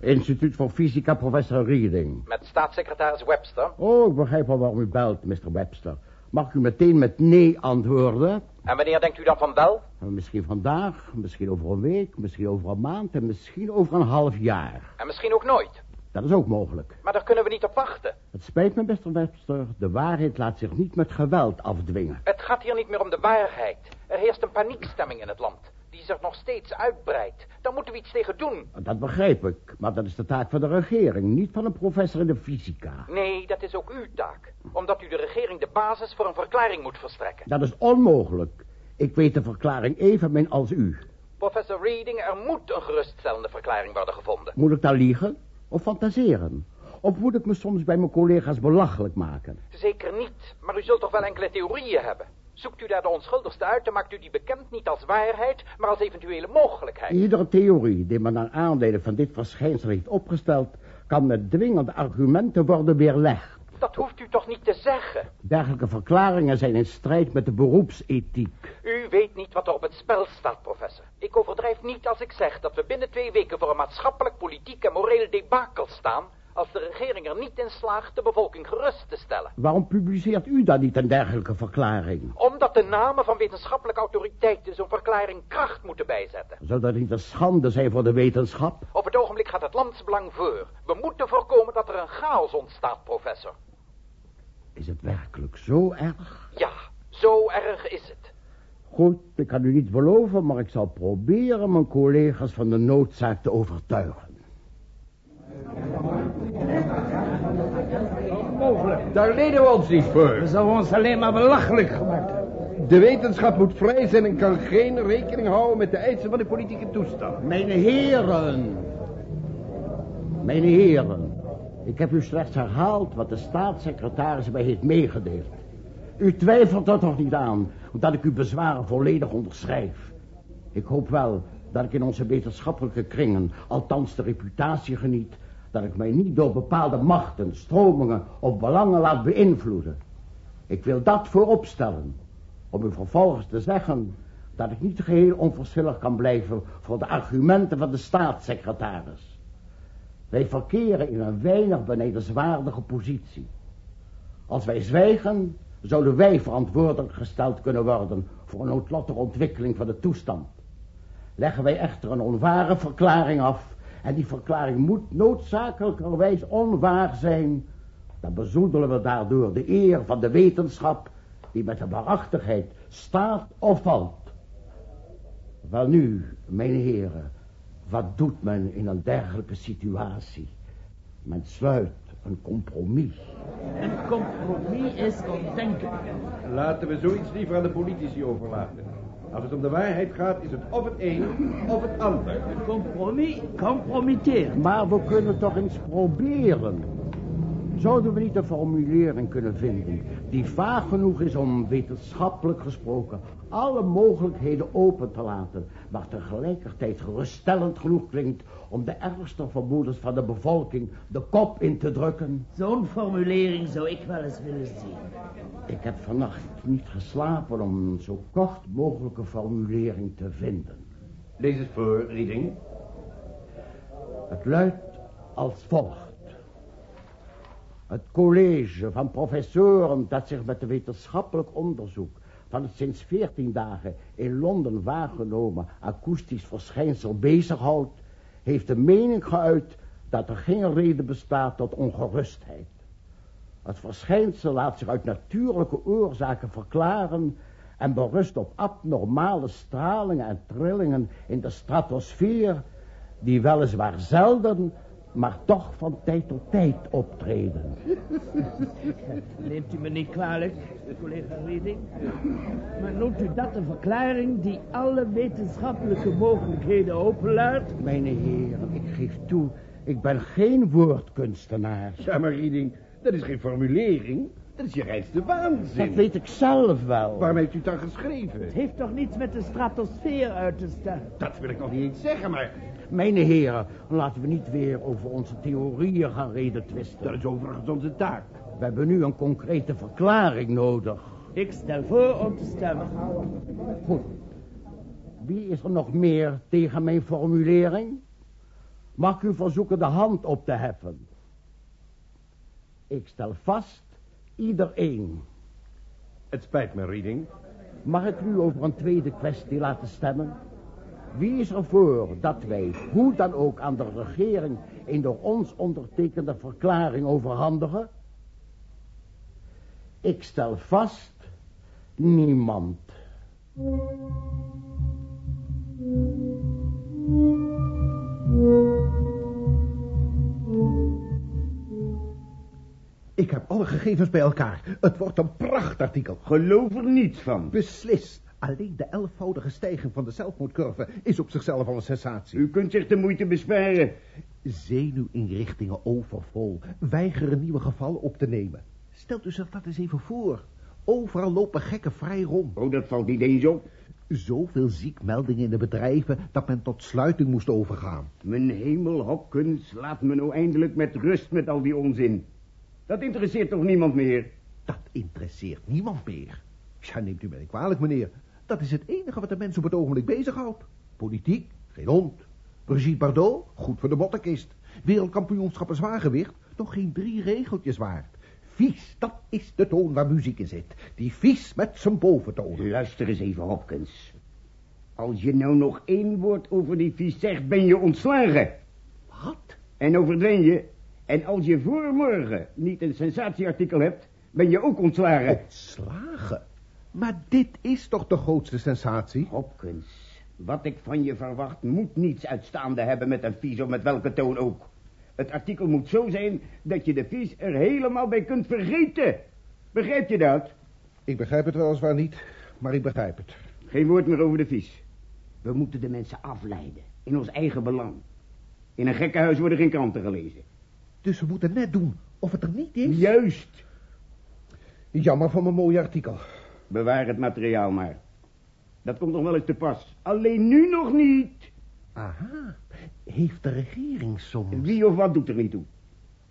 Instituut voor Fysica, professor Reading. Met staatssecretaris Webster. Oh, ik begrijp al waarom u belt, Mr. Webster. Mag ik u meteen met nee antwoorden? En wanneer denkt u dan van wel? Misschien vandaag, misschien over een week, misschien over een maand en misschien over een half jaar. En misschien ook nooit. Dat is ook mogelijk. Maar daar kunnen we niet op wachten. Het spijt me, Mr. Webster. De waarheid laat zich niet met geweld afdwingen. Het gaat hier niet meer om de waarheid. Er heerst een paniekstemming in het land. Die zich nog steeds uitbreidt. Daar moeten we iets tegen doen. Dat begrijp ik. Maar dat is de taak van de regering, niet van een professor in de fysica. Nee, dat is ook uw taak. Omdat u de regering de basis voor een verklaring moet verstrekken. Dat is onmogelijk. Ik weet de verklaring evenmin als u. Professor Reading, er moet een geruststellende verklaring worden gevonden. Moet ik dan liegen? Of fantaseren? Of moet ik me soms bij mijn collega's belachelijk maken? Zeker niet, maar u zult toch wel enkele theorieën hebben. Zoekt u daar de onschuldigste uit, dan maakt u die bekend niet als waarheid, maar als eventuele mogelijkheid. Iedere theorie die men naar aanleiding van dit verschijnsel heeft opgesteld... kan met dwingende argumenten worden weerlegd. Dat hoeft u toch niet te zeggen? Dergelijke verklaringen zijn in strijd met de beroepsethiek. U weet niet wat er op het spel staat, professor. Ik overdrijf niet als ik zeg dat we binnen twee weken voor een maatschappelijk, politiek en moreel debakel staan... als de regering er niet in slaagt de bevolking gerust te stellen. Waarom publiceert u dan niet een dergelijke verklaring? Omdat de namen van wetenschappelijke autoriteiten zo'n verklaring kracht moeten bijzetten. Zou dat niet een schande zijn voor de wetenschap? Op het ogenblik gaat het landsbelang voor. We moeten voorkomen dat er een chaos ontstaat, professor. Is het werkelijk zo erg? Ja, zo erg is het. Goed, ik kan u niet beloven, maar ik zal proberen mijn collega's van de noodzaak te overtuigen. Onmogelijk. Daar leden we ons niet voor. We zouden ons alleen maar belachelijk gemaakt hebben. De wetenschap moet vrij zijn en kan geen rekening houden met de eisen van de politieke toestand. Mijn heren. Mijn heren. Ik heb u slechts herhaald wat de staatssecretaris mij heeft meegedeeld. U twijfelt er toch niet aan dat ik uw bezwaren volledig onderschrijf. Ik hoop wel dat ik in onze wetenschappelijke kringen althans de reputatie geniet dat ik mij niet door bepaalde machten, stromingen of belangen laat beïnvloeden. Ik wil dat voorop stellen, om u vervolgens te zeggen dat ik niet geheel onverschillig kan blijven voor de argumenten van de staatssecretaris. Wij verkeren in een weinig benedenswaardige positie. Als wij zwijgen, zouden wij verantwoordelijk gesteld kunnen worden voor een noodlottige ontwikkeling van de toestand. Leggen wij echter een onware verklaring af, en die verklaring moet noodzakelijkerwijs onwaar zijn, dan bezoedelen we daardoor de eer van de wetenschap, die met de waarachtigheid staat of valt. Wel nu, mijn heren, wat doet men in een dergelijke situatie? Men sluit een compromis. Een compromis is ondenkelijk. Laten we zoiets liever aan de politici overlaten. Als het om de waarheid gaat, is het of het een of het ander. Een compromis. Maar we kunnen toch eens proberen. Zouden we niet een formulering kunnen vinden die vaag genoeg is om wetenschappelijk gesproken alle mogelijkheden open te laten, maar tegelijkertijd geruststellend genoeg klinkt om de ergste vermoedens van de bevolking de kop in te drukken? Zo'n formulering zou ik wel eens willen zien. Ik heb vannacht niet geslapen om een zo kort mogelijke formulering te vinden. Lees het voor, Reading. Het luidt als volgt. Het college van professoren dat zich met de wetenschappelijk onderzoek van het sinds 14 dagen in Londen waargenomen akoestisch verschijnsel bezighoudt, heeft de mening geuit dat er geen reden bestaat tot ongerustheid. Het verschijnsel laat zich uit natuurlijke oorzaken verklaren en berust op abnormale stralingen en trillingen in de stratosfeer, die weliswaar zelden, maar toch van tijd tot tijd optreden. Neemt u me niet kwalijk, collega Reading. Maar noemt u dat een verklaring die alle wetenschappelijke mogelijkheden openlaat? Mijn heren, ik geef toe, ik ben geen woordkunstenaar. Ja, maar Reading, dat is geen formulering. Dat is je reinste waanzin. Dat weet ik zelf wel. Waarom heeft u het dan geschreven? Het heeft toch niets met de stratosfeer uit te staan? Dat wil ik nog niet eens zeggen, maar... Mijn heren, laten we niet weer over onze theorieën gaan reden twisten. Dat is overigens onze taak. We hebben nu een concrete verklaring nodig. Ik stel voor om te stemmen. Goed. Wie is er nog meer tegen mijn formulering? Mag ik u verzoeken de hand op te heffen? Ik stel vast, iedereen. Het spijt me, Reading. Mag ik u over een tweede kwestie laten stemmen? Wie is er voor dat wij, hoe dan ook, aan de regering een door ons ondertekende verklaring overhandigen? Ik stel vast, niemand. Ik heb alle gegevens bij elkaar. Het wordt een prachtartikel. Geloof er niets van. Beslist. Alleen de elfvoudige stijging van de zelfmoordcurve is op zichzelf al een sensatie. U kunt zich de moeite besparen. Zenuwinrichtingen overvol, weigeren nieuwe gevallen op te nemen. Stelt u zich dat eens even voor. Overal lopen gekken vrij rond. Oh, dat valt niet eens op. Zoveel ziekmeldingen in de bedrijven dat men tot sluiting moest overgaan. Mijn hemel, Hopkins, laat me nou eindelijk met rust met al die onzin. Dat interesseert toch niemand meer? Dat interesseert niemand meer. Ja, neemt u mij niet kwalijk, meneer. Dat is het enige wat de mensen op het ogenblik bezighoudt. Politiek, geen hond. Brigitte Bardot, goed voor de bottenkist. Wereldkampioenschappen zwaargewicht, nog geen drie regeltjes waard. Vies, dat is de toon waar muziek in zit. Die vies met zijn boventoon. Luister eens even, Hopkins. Als je nou nog één woord over die vies zegt, ben je ontslagen. Wat? En dan verdwen je. En als je voor morgen niet een sensatieartikel hebt, ben je ook ontslagen. Ontslagen? Maar dit is toch de grootste sensatie? Hopkins, wat ik van je verwacht moet niets uitstaande hebben met een vies of met welke toon ook. Het artikel moet zo zijn dat je de vies er helemaal bij kunt vergeten. Begrijp je dat? Ik begrijp het weliswaar niet, maar ik begrijp het. Geen woord meer over de vies. We moeten de mensen afleiden, in ons eigen belang. In een gekkenhuis worden geen kranten gelezen. Dus we moeten net doen of het er niet is? Juist. Jammer van mijn mooie artikel. Bewaar het materiaal maar. Dat komt nog wel eens te pas. Alleen nu nog niet. Aha. Heeft de regering soms... Wie of wat doet er niet toe.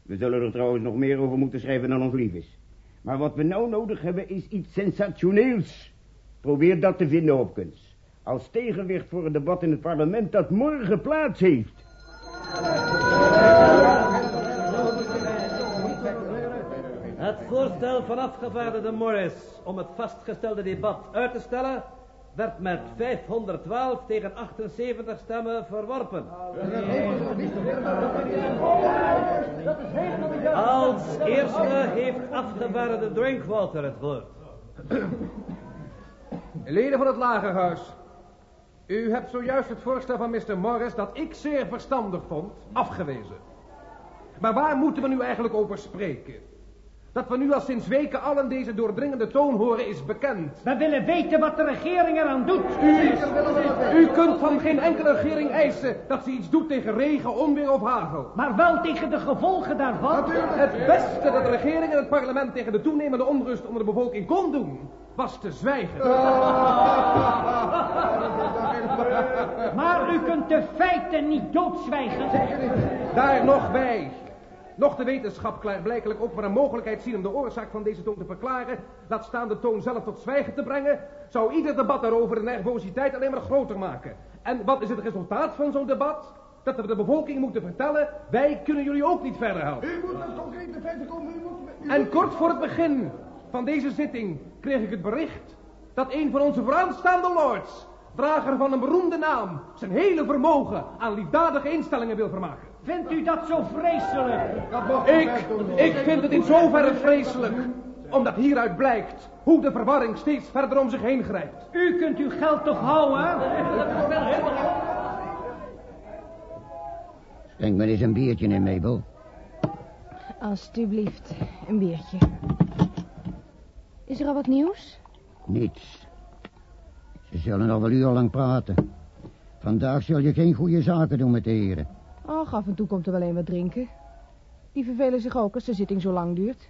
We zullen er trouwens nog meer over moeten schrijven dan ons lief is. Maar wat we nou nodig hebben is iets sensationeels. Probeer dat te vinden, Hopkins. Als tegenwicht voor het debat in het parlement dat morgen plaats heeft. Het voorstel van afgevaardigde Morris om het vastgestelde debat uit te stellen werd met 512 tegen 78 stemmen verworpen. Als eerste heeft afgevaardigde Drinkwater het woord. Leden van het Lagerhuis. U hebt zojuist het voorstel van Mr. Morris, dat ik zeer verstandig vond, afgewezen. Maar waar moeten we nu eigenlijk over spreken? Dat we nu al sinds weken allen deze doordringende toon horen is bekend. We willen weten wat de regering eraan doet. U, u kunt van geen enkele regering eisen dat ze iets doet tegen regen, onweer of hagel. Maar wel tegen de gevolgen daarvan. Het beste dat de regering en het parlement tegen de toenemende onrust onder de bevolking kon doen, was te zwijgen. Maar u kunt de feiten niet doodzwijgen. Daar nog bij. Nog de wetenschap klaarblijkelijk ook maar een mogelijkheid zien om de oorzaak van deze toon te verklaren, laat staan de toon zelf tot zwijgen te brengen, zou ieder debat daarover de nervositeit alleen maar groter maken. En wat is het resultaat van zo'n debat? Dat we de bevolking moeten vertellen, wij kunnen jullie ook niet verder helpen. U moet met concrete feiten komen, u moet... En kort voor het begin van deze zitting kreeg ik het bericht dat een van onze vooraanstaande lords, drager van een beroemde naam, zijn hele vermogen aan liefdadige instellingen wil vermaken. Vindt u dat zo vreselijk? Ik, ik vind het in zoverre vreselijk, omdat hieruit blijkt hoe de verwarring steeds verder om zich heen grijpt. U kunt uw geld toch houden? Schenk me eens een biertje in, Mabel. Alsjeblieft, een biertje. Is er al wat nieuws? Niets. Ze zullen nog wel urenlang praten. Vandaag zul je geen goede zaken doen met de heren. Och, af en toe komt er wel een wat drinken. Die vervelen zich ook als de zitting zo lang duurt.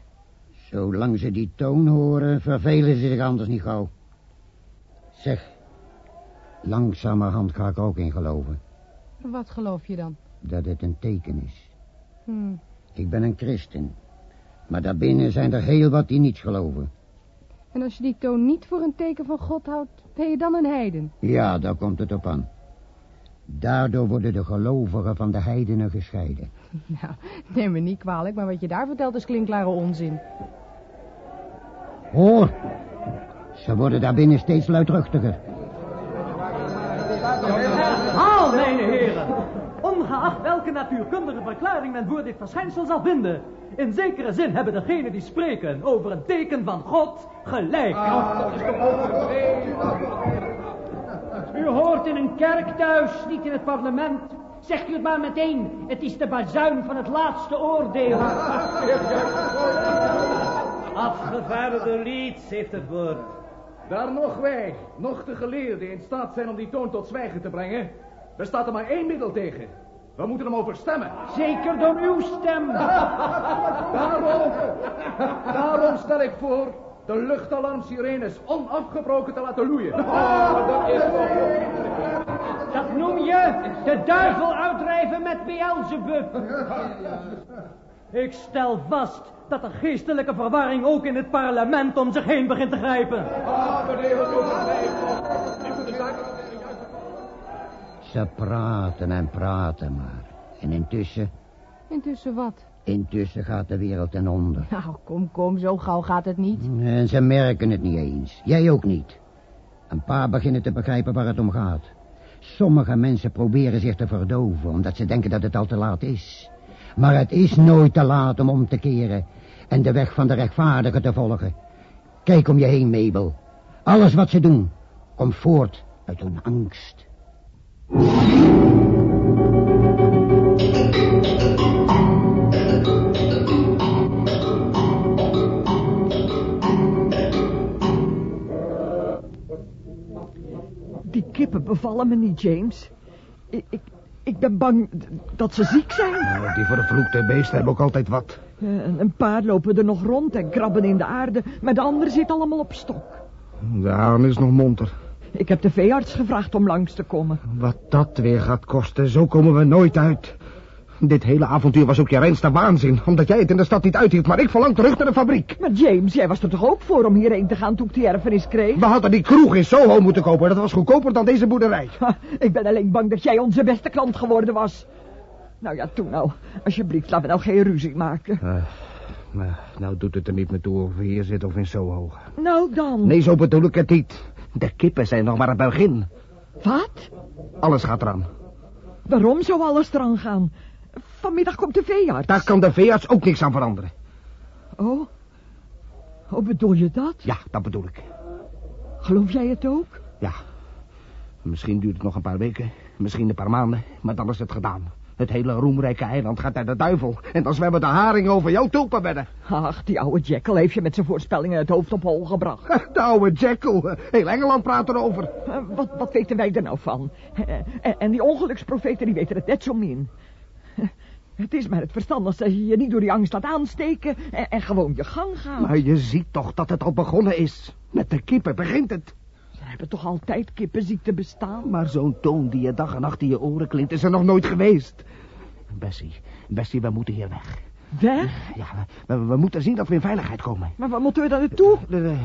Zolang ze die toon horen, vervelen ze zich anders niet gauw. Zeg, langzamerhand ga ik ook in geloven. Wat geloof je dan? Dat het een teken is. Hm. Ik ben een christen. Maar daarbinnen zijn er heel wat die niets geloven. En als je die toon niet voor een teken van God houdt, ben je dan een heiden? Ja, daar komt het op aan. Daardoor worden de gelovigen van de heidenen gescheiden. Nou, neem me niet kwalijk, maar wat je daar vertelt is klinkklare onzin. Hoor, ze worden daarbinnen steeds luidruchtiger. Haal, mijn heren! Ongeacht welke natuurkundige verklaring men voor dit verschijnsel zal vinden, in zekere zin hebben degenen die spreken over een teken van God gelijk. U hoort in een kerk thuis, niet in het parlement. Zegt u het maar meteen, het is de bazuin van het laatste oordeel. Afgevaardigde Leeds heeft het woord. Daar nog wij, nog de geleerden in staat zijn om die toon tot zwijgen te brengen, bestaat er maar één middel tegen. We moeten hem overstemmen. Zeker door uw stem. Daarom, daarom stel ik voor de luchtalarmsirenes onafgebroken te laten loeien. dat is Dat noem je de duivel uitdrijven met Beelzebub. Ik stel vast dat de geestelijke verwarring ook in het parlement om zich heen begint te grijpen. Ah, meneer, wat. Ze praten en praten maar. En intussen, Intussen wat? Intussen gaat de wereld ten onder. Nou, kom, kom, zo gauw gaat het niet. En ze merken het niet eens. Jij ook niet. Een paar beginnen te begrijpen waar het om gaat. Sommige mensen proberen zich te verdoven, omdat ze denken dat het al te laat is. Maar het is nooit te laat om om te keren en de weg van de rechtvaardige te volgen. Kijk om je heen, Mabel. Alles wat ze doen, komt voort uit hun angst. Bevallen me niet, James. Ik, ik, ik ben bang dat ze ziek zijn. Nou, die vervloekte beesten hebben ook altijd wat. Eh, Een, een paar lopen er nog rond en krabben in de aarde, maar de andere zit allemaal op stok. De haan is nog monter. Ik heb de veearts gevraagd om langs te komen. Wat dat weer gaat kosten, zo komen we nooit uit. Dit hele avontuur was ook je reinste waanzin, omdat jij het in de stad niet uithield, maar ik verlang terug naar de fabriek. Maar James, jij was er toch ook voor om hierheen te gaan toen ik die erfenis kreeg? We hadden die kroeg in Soho moeten kopen, dat was goedkoper dan deze boerderij. Ha, ik ben alleen bang dat jij onze beste klant geworden was. Nou ja, toen nou. Alsjeblieft, laten we nou geen ruzie maken. Eh, nou, nou doet het er niet meer toe of we hier zitten of in Soho. Nou dan. Nee, zo bedoel ik het niet. De kippen zijn nog maar het begin. Wat? Alles gaat eraan. Waarom zou alles eraan gaan? Vanmiddag komt de veearts. Daar kan de veearts ook niks aan veranderen. Oh? Hoe bedoel je dat? Ja, dat bedoel ik. Geloof jij het ook? Ja. Misschien duurt het nog een paar weken, misschien een paar maanden, maar dan is het gedaan. Het hele roemrijke eiland gaat naar de duivel. En dan zwemmen de haringen over jouw tulpenbedden. Ach, die oude Jekyll heeft je met zijn voorspellingen het hoofd op hol gebracht. De oude Jekyll. Heel Engeland praat erover. Eh, wat, wat weten wij er nou van? Eh, en, en die ongeluksprofeten, die weten het net zo min. Eh, Het is maar het verstandigste als je je niet door die angst laat aansteken en, en gewoon je gang gaat. Maar je ziet toch dat het al begonnen is. Met de kippen begint het. Er hebben toch altijd kippenziekte bestaan? Maar zo'n toon die je dag en nacht in je oren klinkt, is er nog nooit geweest. Bessie, Bessie, we moeten hier weg. Weg? Ja, we, we- we moeten zien dat we in veiligheid komen. Maar waar moeten we dan naartoe? De-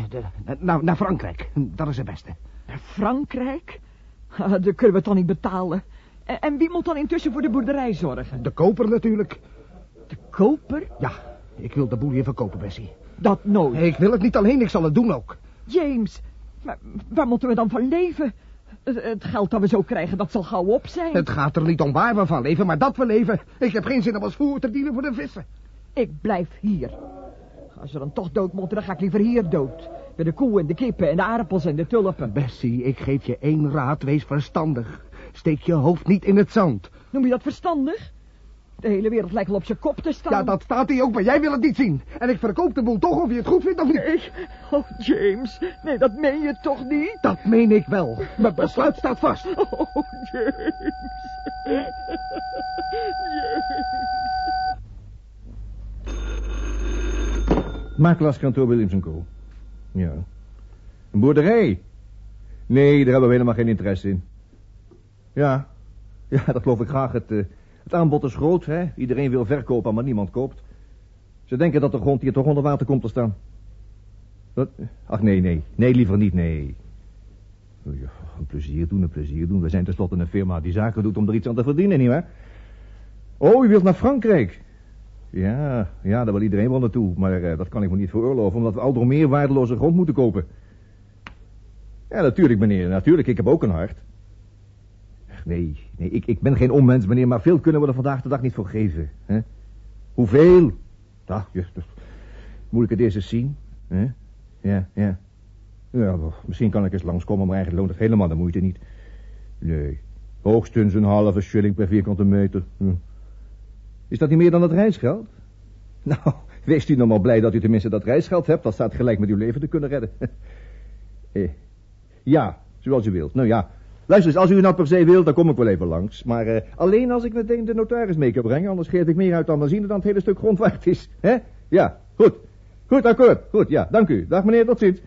naar, naar Frankrijk, dat is het beste. Naar Frankrijk? Ah, dat kunnen we toch niet betalen. En, wie moet dan intussen voor de boerderij zorgen? De koper natuurlijk. De koper? Ja, ik wil de boel hier verkopen, Bessie. Dat nooit. Ik wil het niet alleen, ik zal het doen ook. James, maar waar moeten we dan van leven? Het, het geld dat we zo krijgen, dat zal gauw op zijn. Het gaat er niet om waar we van leven, maar dat we leven. Ik heb geen zin om als voer te dienen voor de vissen. Ik blijf hier. Als we dan toch dood moeten, dan ga ik liever hier dood. Bij de koe en de kippen en de aardappels en de tulpen. Bessie, ik geef je één raad, wees verstandig. Steek je hoofd niet in het zand. Noem je dat verstandig? De hele wereld lijkt wel op zijn kop te staan. Ja, dat staat hij ook, maar jij wil het niet zien. En ik verkoop de boel toch of je het goed vindt of niet. Nee, oh James, nee, dat meen je toch niet? Dat meen ik wel. Mijn besluit staat vast. Oh, James. Makelaarskantoor Williams Co. Ja. Een boerderij? Nee, daar hebben we helemaal geen interesse in. Ja, ja, dat geloof ik graag. Het, eh, het aanbod is groot, hè. Iedereen wil verkopen, maar niemand koopt. Ze denken dat de grond hier toch onder water komt te staan. Ach, nee, nee. Nee, liever niet, nee. Een plezier doen, een plezier doen. We zijn tenslotte een firma die zaken doet om er iets aan te verdienen, nietwaar? Oh, u wilt naar Frankrijk? Ja, ja, daar wil iedereen wel naartoe. Maar eh, dat kan ik me niet veroorloven, omdat we al door meer waardeloze grond moeten kopen. Ja, natuurlijk, meneer. Natuurlijk, ik heb ook een hart. Nee, nee, ik, ik ben geen onmens, meneer, maar veel kunnen we er vandaag de dag niet voor geven. Hè? Hoeveel? Dat- moet ik het eerst eens zien? Hè? Ja, ja. Ja, misschien kan ik eens langskomen, maar eigenlijk loont het helemaal de moeite niet. Nee, hoogstens een halve shilling per vierkante meter. Hm. Is dat niet meer dan het reisgeld? Nou, wees u nog maar blij dat u tenminste dat reisgeld hebt. Dat staat gelijk met uw leven te kunnen redden. Eh, ja, zoals u wilt. Nou ja, luister eens, als u nou per se wilt, dan kom ik wel even langs. Maar eh, alleen als ik meteen de notaris mee kan brengen, anders geef ik meer uit dan benzine dan het hele stuk grond waard is. Hè? Ja, goed. Goed, akkoord. Goed, ja, dank u. Dag meneer, tot ziens.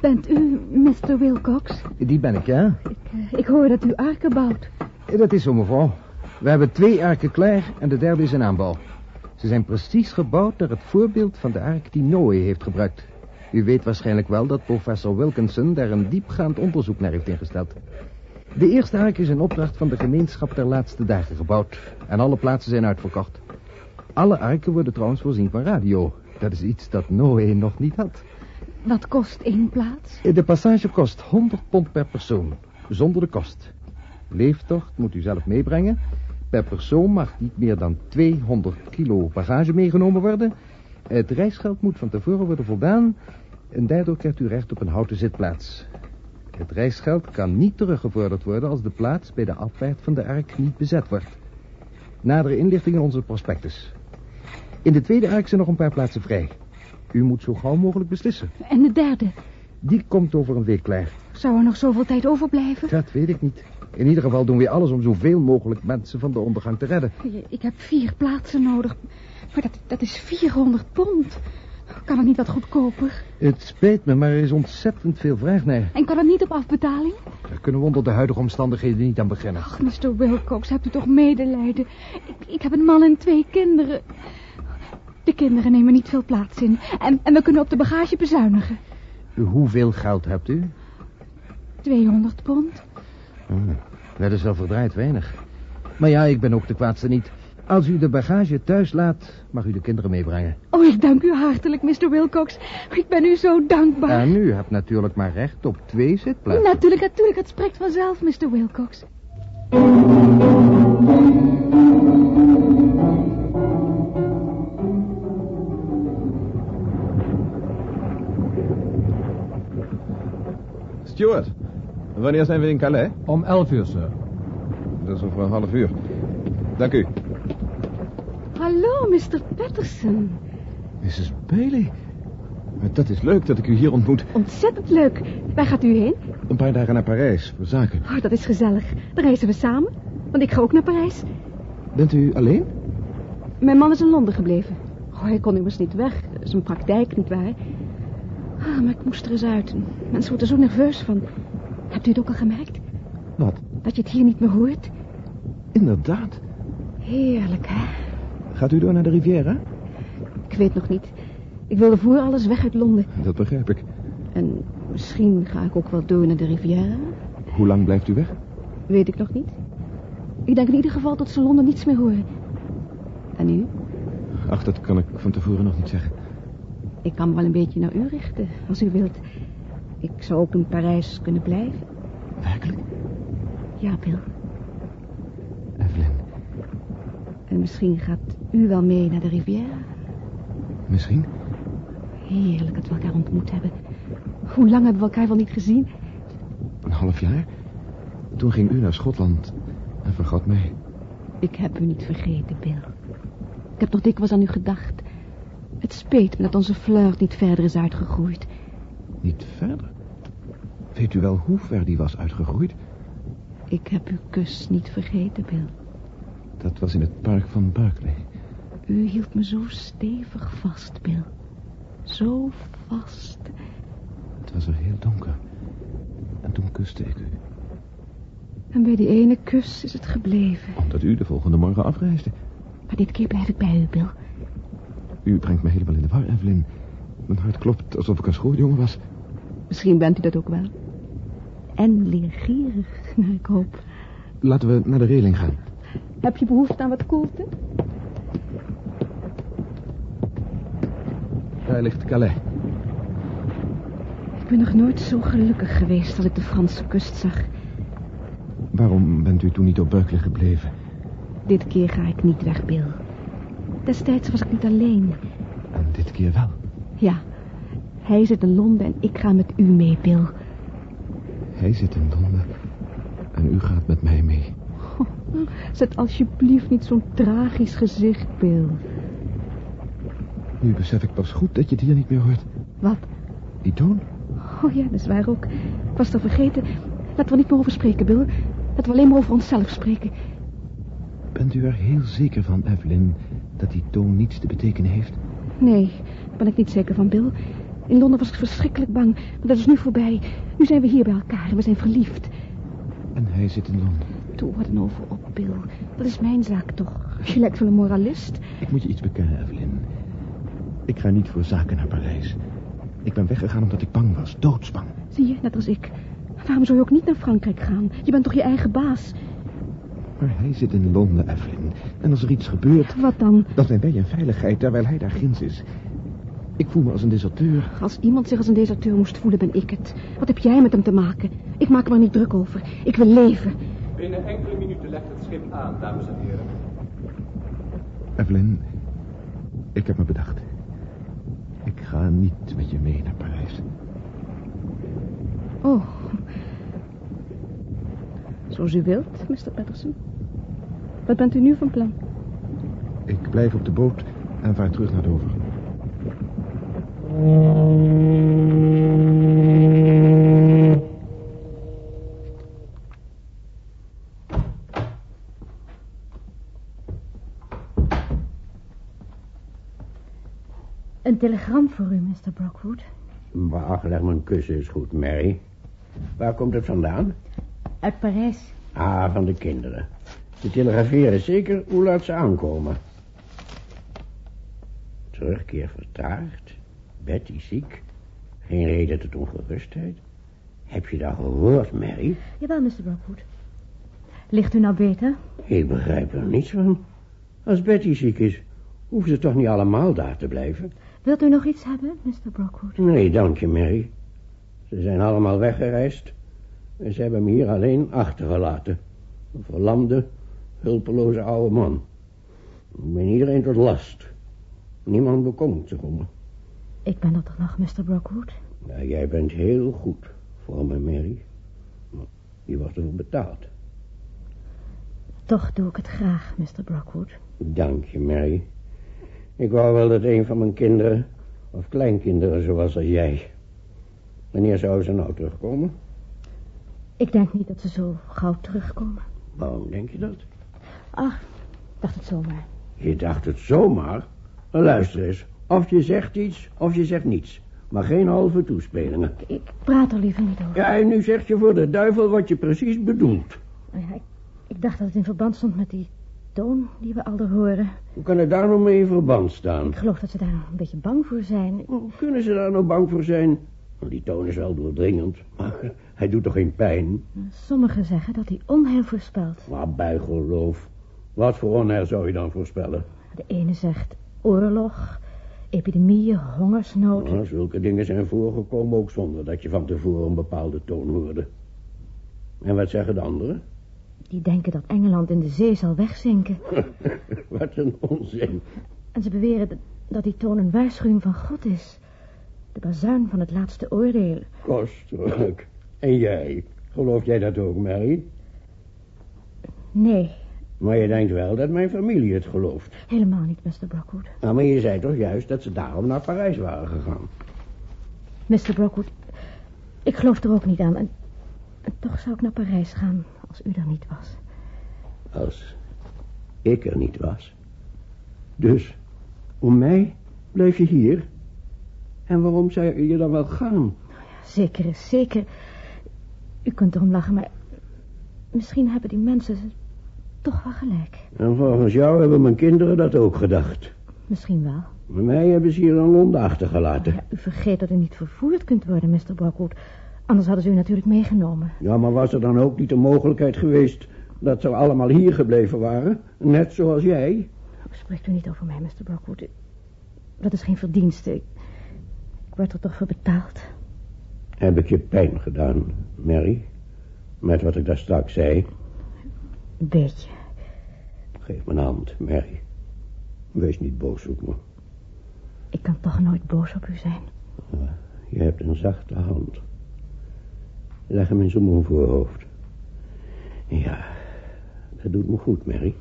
Bent u Mr. Wilcox? Die ben ik, ja. Ik hoor dat u arken bouwt. Dat is zo, mevrouw. We hebben twee arken klaar en de derde is in aanbouw. Ze zijn precies gebouwd naar het voorbeeld van de ark die Noé heeft gebruikt. U weet waarschijnlijk wel dat professor Wilkinson daar een diepgaand onderzoek naar heeft ingesteld. De eerste ark is in opdracht van de gemeenschap der laatste dagen gebouwd. En alle plaatsen zijn uitverkocht. Alle arken worden trouwens voorzien van radio. Dat is iets dat Noé nog niet had. Wat kost één plaats? De passage kost 100 pond per persoon, zonder de kost. Leeftocht moet u zelf meebrengen. Per persoon mag niet meer dan 200 kilo bagage meegenomen worden. Het reisgeld moet van tevoren worden voldaan... en daardoor krijgt u recht op een houten zitplaats. Het reisgeld kan niet teruggevorderd worden... als de plaats bij de afvaart van de ark niet bezet wordt. Nadere inlichting in onze prospectus. In de tweede ark zijn nog een paar plaatsen vrij. U moet zo gauw mogelijk beslissen. En de derde? Die komt over een week klaar. Zou er nog zoveel tijd overblijven? Dat weet ik niet. In ieder geval doen we alles om zoveel mogelijk mensen van de ondergang te redden. Ik heb vier plaatsen nodig. Maar dat, dat is 400 pond. Kan het niet wat goedkoper? Het spijt me, maar er is ontzettend veel vraag naar. En kan het niet op afbetaling? Daar kunnen we onder de huidige omstandigheden niet aan beginnen. Ach, Mr. Wilcox, hebt u toch medelijden? Ik, ik heb een man en twee kinderen. De kinderen nemen niet veel plaats in. En, en we kunnen op de bagage bezuinigen. Hoeveel geld hebt u? 200 pond. Oh, dat is wel verdraaid weinig. Maar ja, ik ben ook de kwaadste niet. Als u de bagage thuis laat, mag u de kinderen meebrengen. Oh, ik dank u hartelijk, Mr. Wilcox. Ik ben u zo dankbaar. En u hebt natuurlijk maar recht op twee zitplaatsen. Natuurlijk, natuurlijk. Het spreekt vanzelf, Mr. Wilcox. Stuart, wanneer zijn we in Calais? Om elf uur, sir. Dat is over een half uur. Dank u. Hallo, Mr. Patterson. Mrs. Bailey. Dat is leuk dat ik u hier ontmoet. Ontzettend leuk. Waar gaat u heen? Een paar dagen naar Parijs, voor zaken. Oh, dat is gezellig. Dan reizen we samen. Want ik ga ook naar Parijs. Bent u alleen? Mijn man is in Londen gebleven. Oh, hij kon immers niet weg. Dat is een praktijk, nietwaar? Ah, maar ik moest er eens uit. Mensen worden er zo nerveus van. Hebt u het ook al gemerkt? Wat? Dat je het hier niet meer hoort? Inderdaad. Heerlijk, hè? Gaat u door naar de Riviera? Ik weet nog niet. Ik wilde voor alles weg uit Londen. Dat begrijp ik. En misschien ga ik ook wel door naar de Riviera. Hoe lang blijft u weg? Weet ik nog niet. Ik denk in ieder geval dat ze Londen niets meer horen. En u? Ach, dat kan ik van tevoren nog niet zeggen. Ik kan me wel een beetje naar u richten, als u wilt. Ik zou ook in Parijs kunnen blijven. Werkelijk? Ja, Bill. Evelyn. En misschien gaat u wel mee naar de Riviera. Misschien? Heerlijk dat we elkaar ontmoet hebben. Hoe lang hebben we elkaar wel niet gezien? Een half jaar? Toen ging u naar Schotland en vergat mij. Ik heb u niet vergeten, Bill. Ik heb nog dikwijls aan u gedacht. Het speet me dat onze flirt niet verder is uitgegroeid. Niet verder? Weet u wel hoe ver die was uitgegroeid? Ik heb uw kus niet vergeten, Bill. Dat was in het park van Berkeley. U hield me zo stevig vast, Bill. Zo vast. Het was er heel donker. En toen kuste ik u. En bij die ene kus is het gebleven. Omdat u de volgende morgen afreisde. Maar dit keer blijf ik bij u, Bill. U brengt me helemaal in de war, Evelyn. Mijn hart klopt alsof ik een schooljongen was. Misschien bent u dat ook wel. En leergierig, naar ik hoop. Laten we naar de reling gaan. Heb je behoefte aan wat koelte? Daar ligt Calais. Ik ben nog nooit zo gelukkig geweest als ik de Franse kust zag. Waarom bent u toen niet op Berkeley gebleven? Dit keer ga ik niet weg, Bill. Destijds was ik niet alleen. En dit keer wel? Ja. Hij zit in Londen en ik ga met u mee, Bill. Hij zit in Londen en u gaat met mij mee. Oh, zet alsjeblieft niet zo'n tragisch gezicht, Bill. Nu besef ik pas goed dat je het hier niet meer hoort. Wat? Die toon? Oh ja, dat is waar ook. Ik was al vergeten. Laten we niet meer over spreken, Bill. Laten we alleen maar over onszelf spreken. Bent u er heel zeker van, Evelyn, dat die toon niets te betekenen heeft? Nee, daar ben ik niet zeker van, Bill. In Londen was ik verschrikkelijk bang, maar dat is nu voorbij. Nu zijn we hier bij elkaar en we zijn verliefd. En hij zit in Londen. Doe er dan over op, Bill. Dat is mijn zaak toch. Je lijkt wel een moralist. Ik moet je iets bekennen, Evelyn. Ik ga niet voor zaken naar Parijs. Ik ben weggegaan omdat ik bang was, doodsbang. Zie je, net als ik. Waarom zou je ook niet naar Frankrijk gaan? Je bent toch je eigen baas? Maar hij zit in Londen, Evelyn. En als er iets gebeurt... Wat dan? Dan zijn wij in veiligheid, terwijl hij daar ginds is. Ik voel me als een deserteur. Als iemand zich als een deserteur moest voelen, ben ik het. Wat heb jij met hem te maken? Ik maak er maar niet druk over. Ik wil leven. Binnen enkele minuten legt het schip aan, dames en heren. Evelyn, ik heb me bedacht. Ik ga niet met je mee naar Parijs. Oh. Zoals u wilt, Mr. Patterson. Wat bent u nu van plan? Ik blijf op de boot en vaar terug naar Dover. Een telegram voor u, Mr. Brockwood. Wacht, leg mijn kussen eens goed, Mary. Waar komt het vandaan? Uit Parijs. Ah, van de kinderen. Ze telegraferen zeker hoe laat ze aankomen. Terugkeer vertraagd. Betty ziek. Geen reden tot ongerustheid. Heb je dat gehoord, Mary? Jawel, Mr. Brockwood. Ligt u nou beter? Ik begrijp er niets van. Als Betty ziek is, hoeven ze toch niet allemaal daar te blijven? Wilt u nog iets hebben, Mr. Brockwood? Nee, dank je, Mary. Ze zijn allemaal weggereisd. En ze hebben me hier alleen achtergelaten. Een verlamde, hulpeloze oude man. Ik ben iedereen tot last. Niemand bekomt zich om me. Ik ben er toch nog, Mr. Brockwood? Ja, jij bent heel goed voor me, Mary. Maar je wordt ervoor betaald. Toch doe ik het graag, Mr. Brockwood. Dank je, Mary. Ik wou wel dat een van mijn kinderen, of kleinkinderen zoals als jij... Wanneer zouden ze nou terugkomen? Ik denk niet dat ze zo gauw terugkomen. Waarom denk je dat? Ach, dacht het zomaar. Je dacht het zomaar? Nou, luister eens. Of je zegt iets, of je zegt niets. Maar geen halve toespelingen. Ik praat er liever niet over. Ja, en nu zeg je voor de duivel wat je precies bedoelt. Ja, ik, ik dacht dat het in verband stond met die toon die we al horen. Hoe kan het daar nog mee in verband staan? Ik geloof dat ze daar een beetje bang voor zijn. Hoe kunnen ze daar nou bang voor zijn? Want die toon is wel doordringend, maar hij doet toch geen pijn? Sommigen zeggen dat hij onheil voorspelt. Maar bijgeloof. Wat voor onheil zou je dan voorspellen? De ene zegt oorlog, epidemieën, hongersnood. Nou, zulke dingen zijn voorgekomen ook zonder dat je van tevoren een bepaalde toon hoorde. En wat zeggen de anderen? Die denken dat Engeland in de zee zal wegzinken. wat een onzin. En ze beweren dat, dat die toon een waarschuwing van God is. De bazuin van het laatste oordeel. Kostelijk. En jij? Geloof jij dat ook, Mary? Nee. Maar je denkt wel dat mijn familie het gelooft. Helemaal niet, Mr. Brockwood. Nou, maar je zei toch juist dat ze daarom naar Parijs waren gegaan? Mr. Brockwood, ik geloof er ook niet aan. En, en toch zou ik naar Parijs gaan als u er niet was. Als ik er niet was? Dus, om mij bleef je hier? En waarom zou je dan wel gaan? Zeker is zeker. U kunt erom lachen, maar misschien hebben die mensen toch wel gelijk. En volgens jou hebben mijn kinderen dat ook gedacht. Misschien wel. Maar mij hebben ze hier in Londen achtergelaten. Ja, u vergeet dat u niet vervoerd kunt worden, Mr. Brockwood. Anders hadden ze u natuurlijk meegenomen. Ja, maar was er dan ook niet de mogelijkheid geweest dat ze allemaal hier gebleven waren? Net zoals jij? Spreekt u niet over mij, Mr. Brockwood. Dat is geen verdienste. Ik, ik word er toch voor betaald. Heb ik je pijn gedaan, Mary? Met wat ik daar straks zei? Een beetje. Geef me een hand, Mary. Wees niet boos op me. Ik kan toch nooit boos op u zijn. Je hebt een zachte hand. Leg hem in zijn mijn voorhoofd. Ja, dat doet me goed, Mary.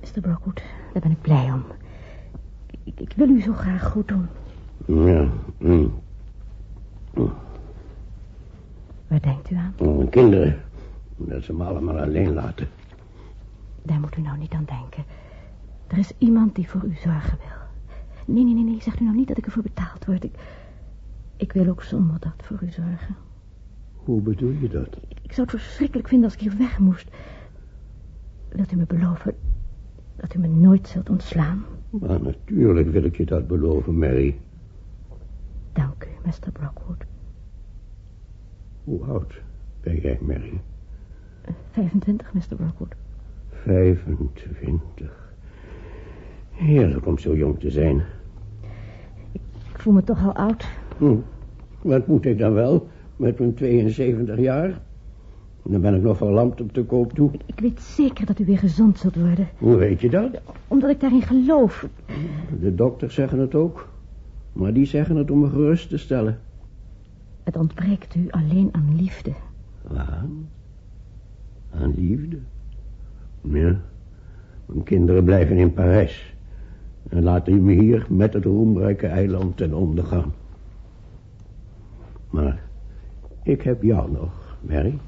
Mr. Brockwood, daar ben ik blij om. Ik, ik wil u zo graag goed doen. Ja. mm. Waar denkt u aan? Oh, kinderen. Dat ze me allemaal alleen laten. Daar moet u nou niet aan denken. Er is iemand die voor u zorgen wil. Nee, nee, nee, nee. Zegt u nou niet dat ik ervoor betaald word. Ik, ik wil ook zonder dat voor u zorgen. Hoe bedoel je dat? Ik zou het verschrikkelijk vinden als ik hier weg moest. Wilt u me beloven dat u me nooit zult ontslaan? Maar natuurlijk wil ik je dat beloven, Mary. Dank u, Mr. Brockwood. Hoe oud ben jij, Mary? 25, Mr. Brockwood. 25. Heerlijk om zo jong te zijn. Ik voel me toch al oud. Hm. Wat moet ik dan wel met mijn 72 jaar? Dan ben ik nog verlamd op de koop toe. Ik weet zeker dat u weer gezond zult worden. Hoe weet je dat? Omdat ik daarin geloof. De dokters zeggen het ook. Maar die zeggen het om me gerust te stellen. Het ontbreekt u alleen aan liefde. Aan? Aan liefde? Ja. Mijn kinderen blijven in Parijs. En laten u me hier met het roemrijke eiland ten onder gaan. Maar ik heb jou nog, Mary.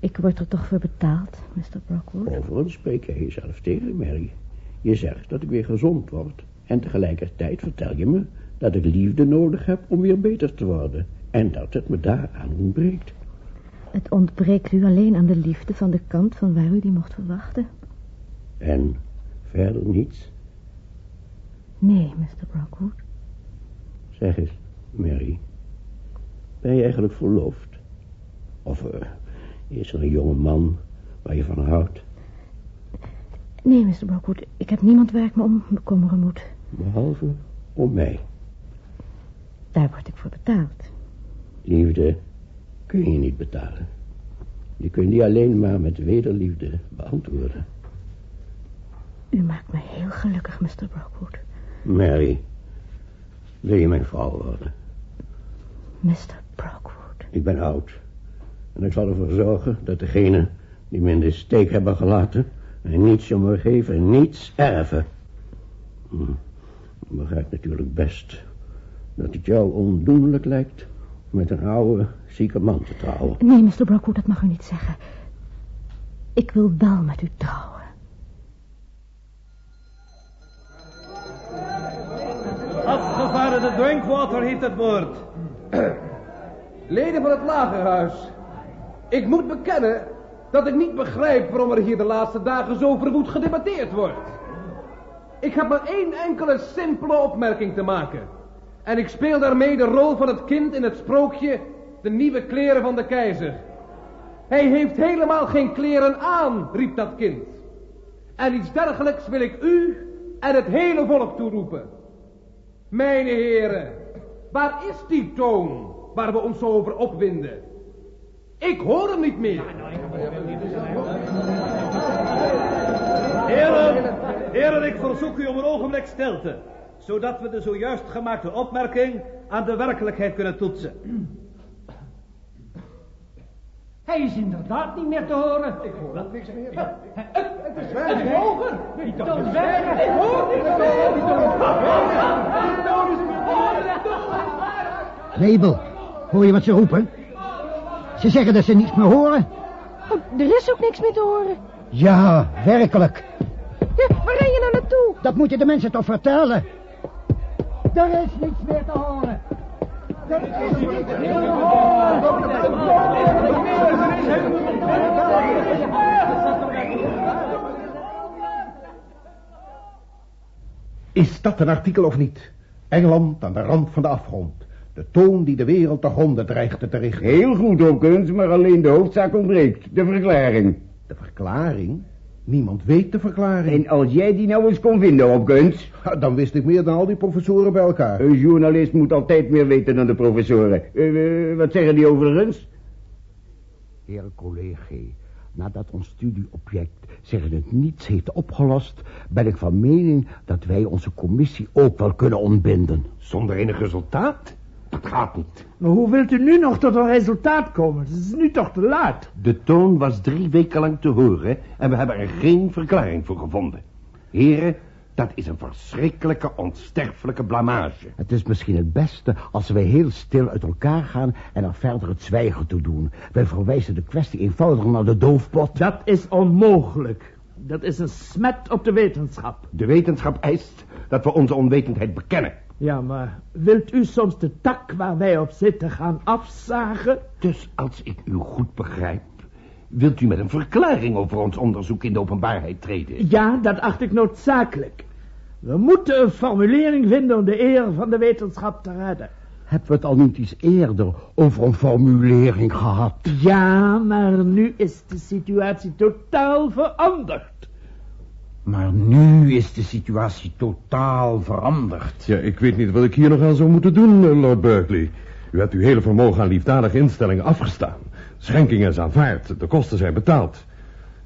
Ik word er toch voor betaald, Mr. Brockwood? Overigens spreek jij jezelf tegen, Mary. Je zegt dat ik weer gezond word. En tegelijkertijd vertel je me dat ik liefde nodig heb om weer beter te worden. En dat het me daaraan ontbreekt. Het ontbreekt u alleen aan de liefde van de kant van waar u die mocht verwachten. En verder niets? Nee, Mr. Brockwood. Zeg eens, Mary. Ben je eigenlijk verloofd? Of uh, is er een jonge man waar je van houdt? Nee, Mr. Brockwood. Ik heb niemand waar ik me om bekommeren moet. Behalve om mij. Daar word ik voor betaald. Liefde kun je niet betalen. Je kunt die alleen maar met wederliefde beantwoorden. U maakt me heel gelukkig, Mr. Brockwood. Mary, wil je mijn vrouw worden? Mr. Brockwood. Ik ben oud. En ik zal ervoor zorgen dat degenen die me in de steek hebben gelaten... en niets om me geven, niets erven. Hm. Ik begrijp natuurlijk best dat het jou ondoenlijk lijkt... met een oude, zieke man te trouwen. Nee, Mr. Brockwood, dat mag u niet zeggen. Ik wil wel met u trouwen. Afgevaardigde Drinkwater heeft het woord. Leden van het lagerhuis. Ik moet bekennen dat ik niet begrijp waarom er hier de laatste dagen zo verwoed gedebatteerd wordt. Ik heb maar één enkele simpele opmerking te maken. En ik speel daarmee de rol van het kind in het sprookje De Nieuwe Kleren van de Keizer. Hij heeft helemaal geen kleren aan, riep dat kind. En iets dergelijks wil ik u en het hele volk toeroepen. Mijn heren, waar is die toon waar we ons over opwinden? Ik hoor hem niet meer. Heren, heren, ik verzoek u om een ogenblik stilte. Zodat we de zojuist gemaakte opmerking aan de werkelijkheid kunnen toetsen. Hij is inderdaad niet meer te horen. Ik hoor ook niks meer. Het is weg. Het is hoger. Die toon is weg. Ik hoor niks meer. Die toon is Label, hoor je wat ze roepen? Ze zeggen dat ze niets meer horen. Oh, er is ook niks meer te horen. Ja, werkelijk. Ja, waar ren je nou naartoe? Dat moet je de mensen toch vertellen. Er is niets meer te horen. Er is niets meer te Is dat een artikel of niet? Engeland aan de rand van de afgrond. De toon die de wereld te gronden dreigt te richten. Heel goed, Hawkins, maar alleen de hoofdzaak ontbreekt. De verklaring. De verklaring? Niemand weet de verklaring. En als jij die nou eens kon vinden, Hopkins... Dan wist ik meer dan al die professoren bij elkaar. Een journalist moet altijd meer weten dan de professoren. Uh, wat zeggen die overigens? Heer collega, nadat ons studieobject zich in het niets heeft opgelost... ben ik van mening dat wij onze commissie ook wel kunnen ontbinden. Zonder enig resultaat? Dat gaat niet. Maar hoe wilt u nu nog tot een resultaat komen? Het is nu toch te laat. De toon was drie weken lang te horen... en we hebben er geen verklaring voor gevonden. Heren, Dat is een verschrikkelijke, onsterfelijke blamage. Het is misschien het beste als wij heel stil uit elkaar gaan en er verder het zwijgen toe doen. Wij verwijzen de kwestie eenvoudig naar de doofpot. Dat is onmogelijk. Dat is een smet op de wetenschap. De wetenschap eist dat we onze onwetendheid bekennen. Ja, maar wilt u soms de tak waar wij op zitten gaan afzagen? Dus als ik u goed begrijp, wilt u met een verklaring over ons onderzoek in de openbaarheid treden? Ja, dat acht ik noodzakelijk. We moeten een formulering vinden om de eer van de wetenschap te redden. Hebben we het al niet eens eerder over een formulering gehad? Ja, maar nu is de situatie totaal veranderd. Maar nu is de situatie totaal veranderd. Ja, ik weet niet wat ik hier nog aan zou moeten doen, eh, Lord Berkeley. U hebt uw hele vermogen aan liefdadige instellingen afgestaan. Schenking is aanvaard, de kosten zijn betaald.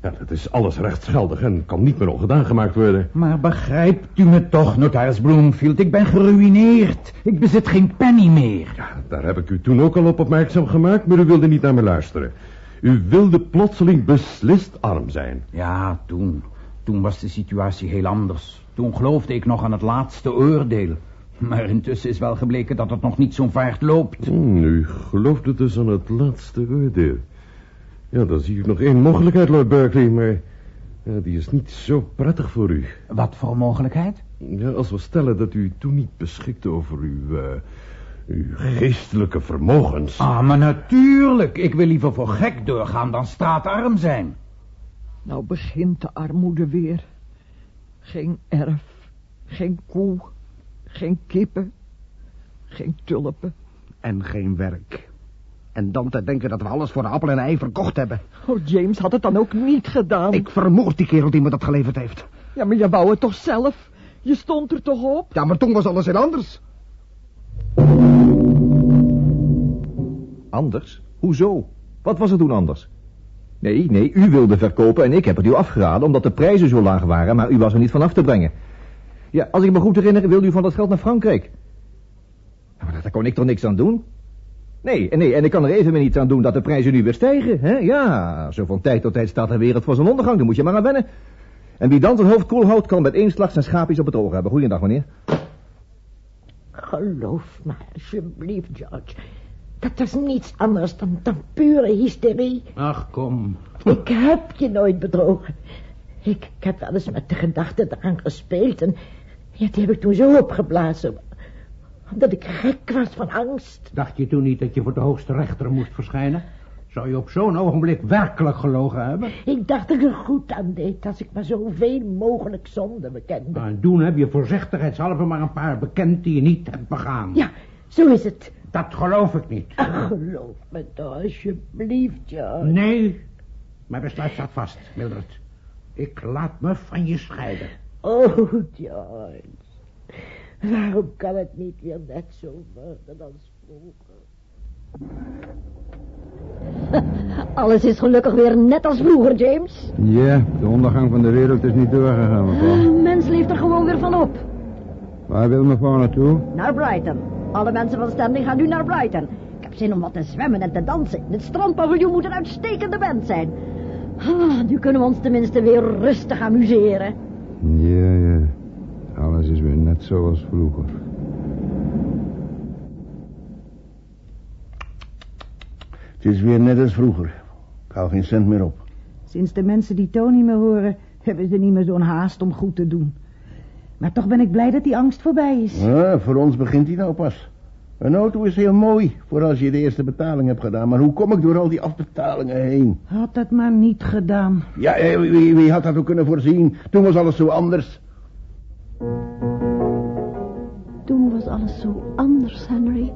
Ja, het is alles rechtsgeldig en kan niet meer ongedaan gemaakt worden. Maar begrijpt u me toch, notaris Bloomfield? Ik ben geruineerd. Ik bezit geen penny meer. Ja, daar heb ik u toen ook al op opmerkzaam gemaakt, maar u wilde niet naar me luisteren. U wilde plotseling beslist arm zijn. Ja, toen. Toen was de situatie heel anders. Toen geloofde ik nog aan het laatste oordeel. Maar intussen is wel gebleken dat het nog niet zo'n vaart loopt. Hmm, u geloofde dus aan het laatste oordeel. Ja, dan zie ik nog één mogelijkheid, Lord Berkeley, maar ja, die is niet zo prettig voor u. Wat voor mogelijkheid? Ja, als we stellen dat u toen niet beschikte over uw, uh, uw geestelijke vermogens. Ah, maar natuurlijk. Ik wil liever voor gek doorgaan dan straatarm zijn. Nou begint de armoede weer. Geen erf, geen koe, geen kippen, geen tulpen. En geen werk. En dan te denken dat we alles voor de appel en ei verkocht hebben. Oh, James had het dan ook niet gedaan. Ik vermoord die kerel die me dat geleverd heeft. Ja, maar je wou het toch zelf? Je stond er toch op? Ja, maar toen was alles heel anders. Anders? Hoezo? Wat was er toen anders? Nee, nee, u wilde verkopen en ik heb het u afgeraden omdat de prijzen zo laag waren, maar u was er niet van af te brengen. Ja, als ik me goed herinner, wilde u van dat geld naar Frankrijk. Maar daar kon ik toch niks aan doen? Nee, nee, en ik kan er even niets aan doen dat de prijzen nu weer stijgen. Hè? Ja, zo van tijd tot tijd staat de wereld voor zijn ondergang, daar moet je maar aan wennen. En wie dan zijn hoofd koel houdt, kan met één slag zijn schaapjes op het oog hebben. Goeiedag, meneer. Geloof me, alsjeblieft, George. Dat was niets anders dan, dan pure hysterie. Ach, kom. Ik heb je nooit bedrogen. Ik, ik heb wel eens met de gedachte eraan gespeeld en ja, die heb ik toen zo opgeblazen. Omdat ik gek was van angst. Dacht je toen niet dat je voor de hoogste rechter moest verschijnen? Zou je op zo'n ogenblik werkelijk gelogen hebben? Ik dacht dat ik er goed aan deed als ik maar zoveel mogelijk zonde bekende. Nou, en toen heb je voorzichtigheidshalve maar een paar bekend die je niet hebt begaan. Ja, zo is het. Dat geloof ik niet. Ach, geloof me toch, alsjeblieft, George. Nee, mijn besluit staat vast, Mildred. Ik laat me van je scheiden. Oh, George. Waarom kan het niet weer net zo worden als vroeger? Alles is gelukkig weer net als vroeger, James. Ja, de ondergang van de wereld is niet doorgegaan, mevrouw. Een mens leeft er gewoon weer van op. Waar wil mevrouw naartoe? Naar Brighton. Alle mensen van stemming gaan nu naar Brighton. Ik heb zin om wat te zwemmen en te dansen. Het strandpaviljoen moet een uitstekende band zijn. Ah, nu kunnen we ons tenminste weer rustig amuseren. Ja, ja. Alles is weer net zoals vroeger. Het is weer net als vroeger. Ik hou geen cent meer op. Sinds de mensen die Tony niet meer horen, hebben ze niet meer zo'n haast om goed te doen. Maar toch ben ik blij dat die angst voorbij is. Ja, voor ons begint die nou pas. Een auto is heel mooi voor als je de eerste betaling hebt gedaan. Maar hoe kom ik door al die afbetalingen heen? Had dat maar niet gedaan. Ja, eh, wie, wie had dat ook kunnen voorzien? Toen was alles zo anders. Toen was alles zo anders, Henry.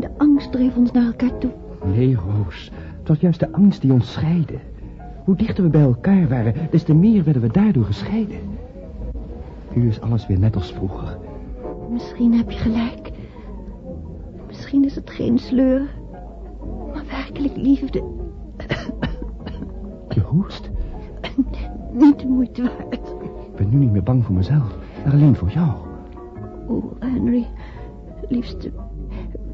De angst dreef ons naar elkaar toe. Nee, Roos. Het was juist de angst die ons scheidde. Hoe dichter we bij elkaar waren, des te meer werden we daardoor gescheiden. Nu is alles weer net als vroeger. Misschien heb je gelijk. Misschien is het geen sleur. Maar werkelijk liefde. Je hoest? Niet de moeite waard. Ik ben nu niet meer bang voor mezelf, maar alleen voor jou. Oh, Henry. Liefste.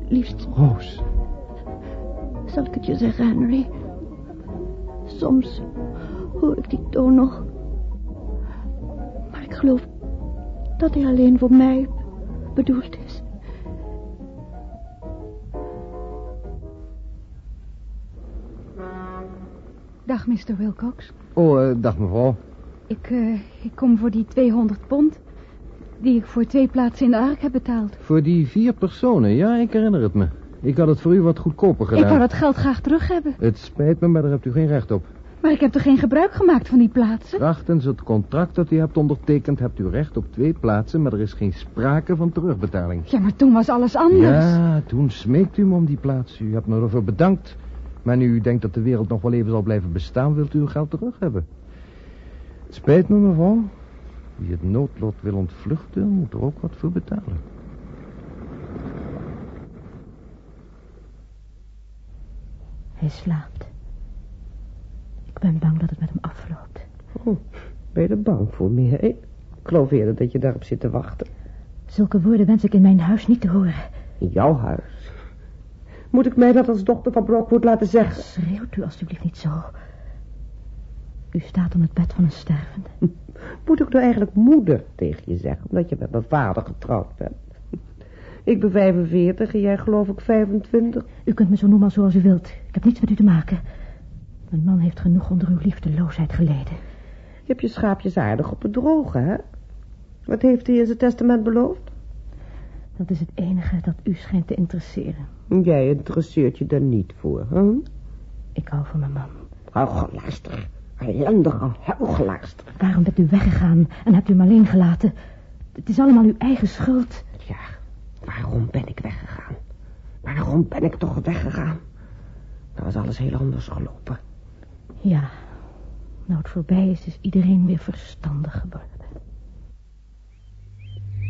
Liefste. Roos. Zal ik het je zeggen, Henry? Soms hoor ik die toon nog. Maar ik geloof dat hij alleen voor mij bedoeld is. Dag, Mr. Wilcox. Oh, eh, dag mevrouw. Ik, eh, ik kom voor die 200 pond... die ik voor twee plaatsen in de ark heb betaald. Voor die vier personen, ja, ik herinner het me. Ik had het voor u wat goedkoper gedaan. Ik wou dat geld graag terug hebben. Het spijt me, maar daar hebt u geen recht op. Maar ik heb toch geen gebruik gemaakt van die plaatsen? Krachtens het contract dat u hebt ondertekend... hebt u recht op twee plaatsen, maar er is geen sprake van terugbetaling. Ja, maar toen was alles anders. Ja, toen smeekt u me om die plaats. U hebt me ervoor bedankt. Maar nu u denkt dat de wereld nog wel even zal blijven bestaan... wilt u uw geld terug hebben. Het spijt me, mevrouw. Wie het noodlot wil ontvluchten, moet er ook wat voor betalen. Hij slaapt. Ik ben bang dat het met hem afloopt. Oh, ben je er bang voor, meer? Ik geloof eerder dat je daarop zit te wachten. Zulke woorden wens ik in mijn huis niet te horen. In jouw huis? Moet ik mij dat als dochter van Brockwood laten zeggen? Schreeuwt u alstublieft niet zo. U staat aan het bed van een stervende. Moet ik nou eigenlijk moeder tegen je zeggen, omdat je met mijn vader getrouwd bent? Ik ben 45 en jij geloof ik 25. U kunt me zo noemen zoals u wilt. Ik heb niets met u te maken. Mijn man heeft genoeg onder uw liefdeloosheid geleden. Je hebt je schaapjes aardig op het droge, hè? Wat heeft hij in zijn testament beloofd? Dat is het enige dat u schijnt te interesseren. Jij interesseert je daar niet voor, hè? Ik hou van mijn man. Huichelaarster. Ellendige huichelaarster. Waarom bent u weggegaan en hebt u hem alleen gelaten? Het is allemaal uw eigen schuld. Ja, waarom ben ik weggegaan? Waarom ben ik toch weggegaan? Dan was alles heel anders gelopen. Ja, nou het voorbij is, is iedereen weer verstandig geworden.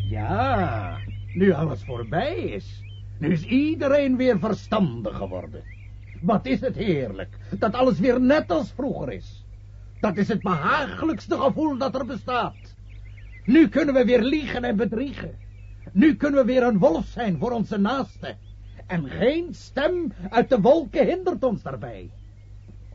Ja, nu alles voorbij is. Nu is iedereen weer verstandig geworden. Wat is het heerlijk, dat alles weer net als vroeger is. Dat is het behagelijkste gevoel dat er bestaat. Nu kunnen we weer liegen en bedriegen. Nu kunnen we weer een wolf zijn voor onze naasten. En geen stem uit de wolken hindert ons daarbij.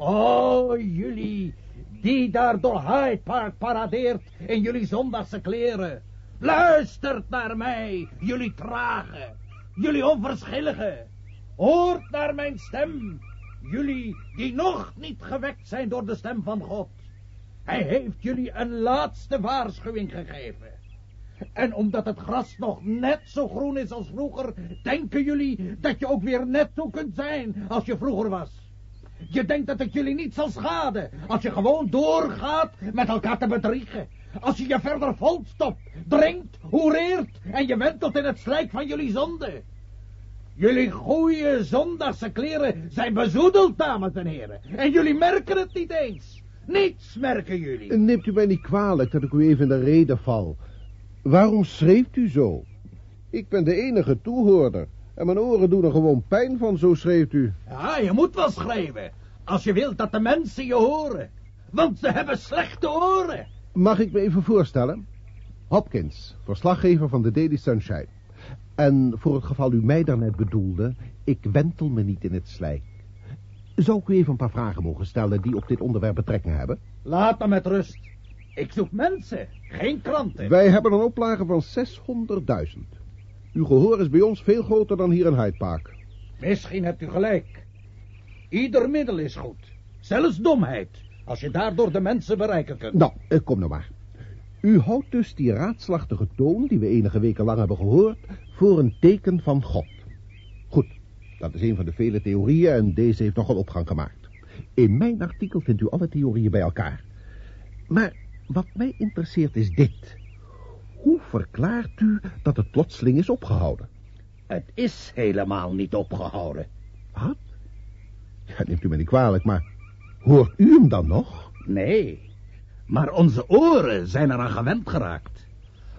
Oh, jullie, die daar door Hyde Park paradeert in jullie zondagse kleren. Luistert naar mij, jullie trage, jullie onverschillige. Hoort naar mijn stem, jullie die nog niet gewekt zijn door de stem van God. Hij heeft jullie een laatste waarschuwing gegeven. En omdat het gras nog net zo groen is als vroeger, denken jullie dat je ook weer net zo kunt zijn als je vroeger was. Je denkt dat het jullie niet zal schaden als je gewoon doorgaat met elkaar te bedriegen. Als je je verder volstopt, drinkt, hoereert en je wentelt in het slijk van jullie zonde. Jullie goeie zondagse kleren zijn bezoedeld, dames en heren. En jullie merken het niet eens. Niets merken jullie. Neemt u mij niet kwalijk dat ik u even in de reden val. Waarom schreeuwt u zo? Ik ben de enige toehoorder. En mijn oren doen er gewoon pijn van, zo schreeuwt u. Ja, je moet wel schreeuwen. Als je wilt dat de mensen je horen. Want ze hebben slechte oren. Mag ik me even voorstellen? Hopkins, verslaggever van de Daily Sunshine. En voor het geval u mij daarnet bedoelde, ik wentel me niet in het slijk. Zou ik u even een paar vragen mogen stellen die op dit onderwerp betrekking hebben? Laat me met rust. Ik zoek mensen, geen kranten. Wij hebben een oplage van 600.000. Uw gehoor is bij ons veel groter dan hier in Hyde Park. Misschien hebt u gelijk. Ieder middel is goed. Zelfs domheid. Als je daardoor de mensen bereiken kunt. Nou, kom nou maar. U houdt dus die raadslachtige toon, die we enige weken lang hebben gehoord, voor een teken van God. Goed, dat is een van de vele theorieën en deze heeft nogal opgang gemaakt. In mijn artikel vindt u alle theorieën bij elkaar. Maar wat mij interesseert is dit. Hoe verklaart u dat het plotseling is opgehouden? Het is helemaal niet opgehouden. Wat? Ja, neemt u me niet kwalijk, maar hoort u hem dan nog? Nee, maar onze oren zijn eraan gewend geraakt.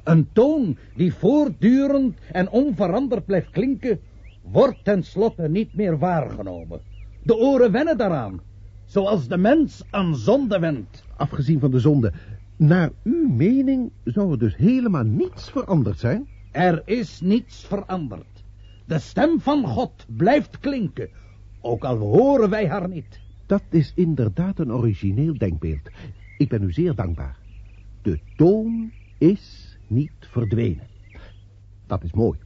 Een toon die voortdurend en onveranderd blijft klinken, wordt tenslotte niet meer waargenomen. De oren wennen daaraan, zoals de mens aan zonde wendt. Afgezien van de zonde, naar uw mening zou er dus helemaal niets veranderd zijn? Er is niets veranderd. De stem van God blijft klinken, ook al horen wij haar niet. Dat is inderdaad een origineel denkbeeld. Ik ben u zeer dankbaar. De toon is niet verdwenen. Dat is mooi.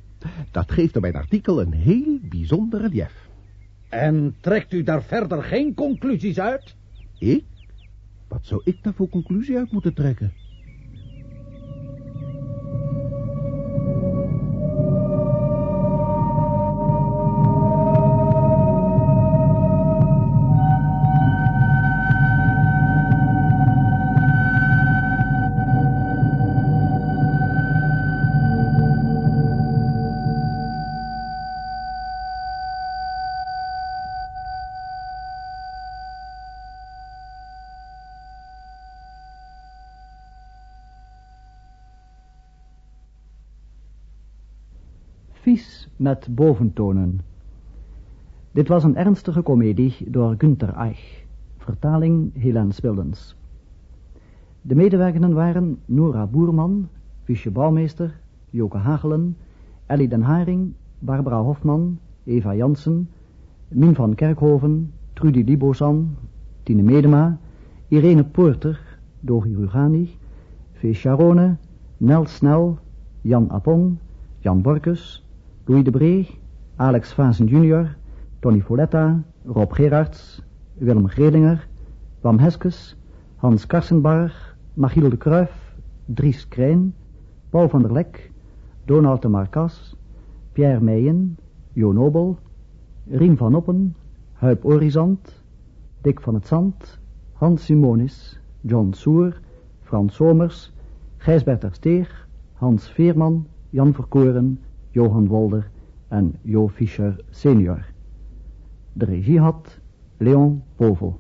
Dat geeft op mijn artikel een heel bijzonder relief. En trekt u daar verder geen conclusies uit? Ik? Wat zou ik daar voor conclusie uit moeten trekken? Met boventonen. Dit was een ernstige komedie door Günther Eich. Vertaling Helen Spildens. De medewerkenden waren Nora Boerman, Fiesje Bouwmeester, Joke Hagelen, Ellie den Haring, Barbara Hofman, Eva Jansen, Min van Kerkhoven, Trudy Libosan, Tine Medema, Irene Poorter, Dori Rugani, Vee Charone, Nel Snel, Jan Apong, Jan Borkus, Louis de Bree, Alex Vazen junior, Tony Foletta, Rob Gerards, Willem Grelinger, Wam Heskes, Hans Karsenbarg, Machiel de Kruif, Dries Krijn, Paul van der Lek, Donald de Marcas, Pierre Meijen, Jo Nobel, Rien van Oppen, Huip Orizant, Dick van het Zand, Hans Simonis, John Soer, Frans Somers, Gijsbert ter Steer, Hans Veerman, Jan Verkoren, Johan Wolder en Jo Fischer senior. De regie had Leon Povel.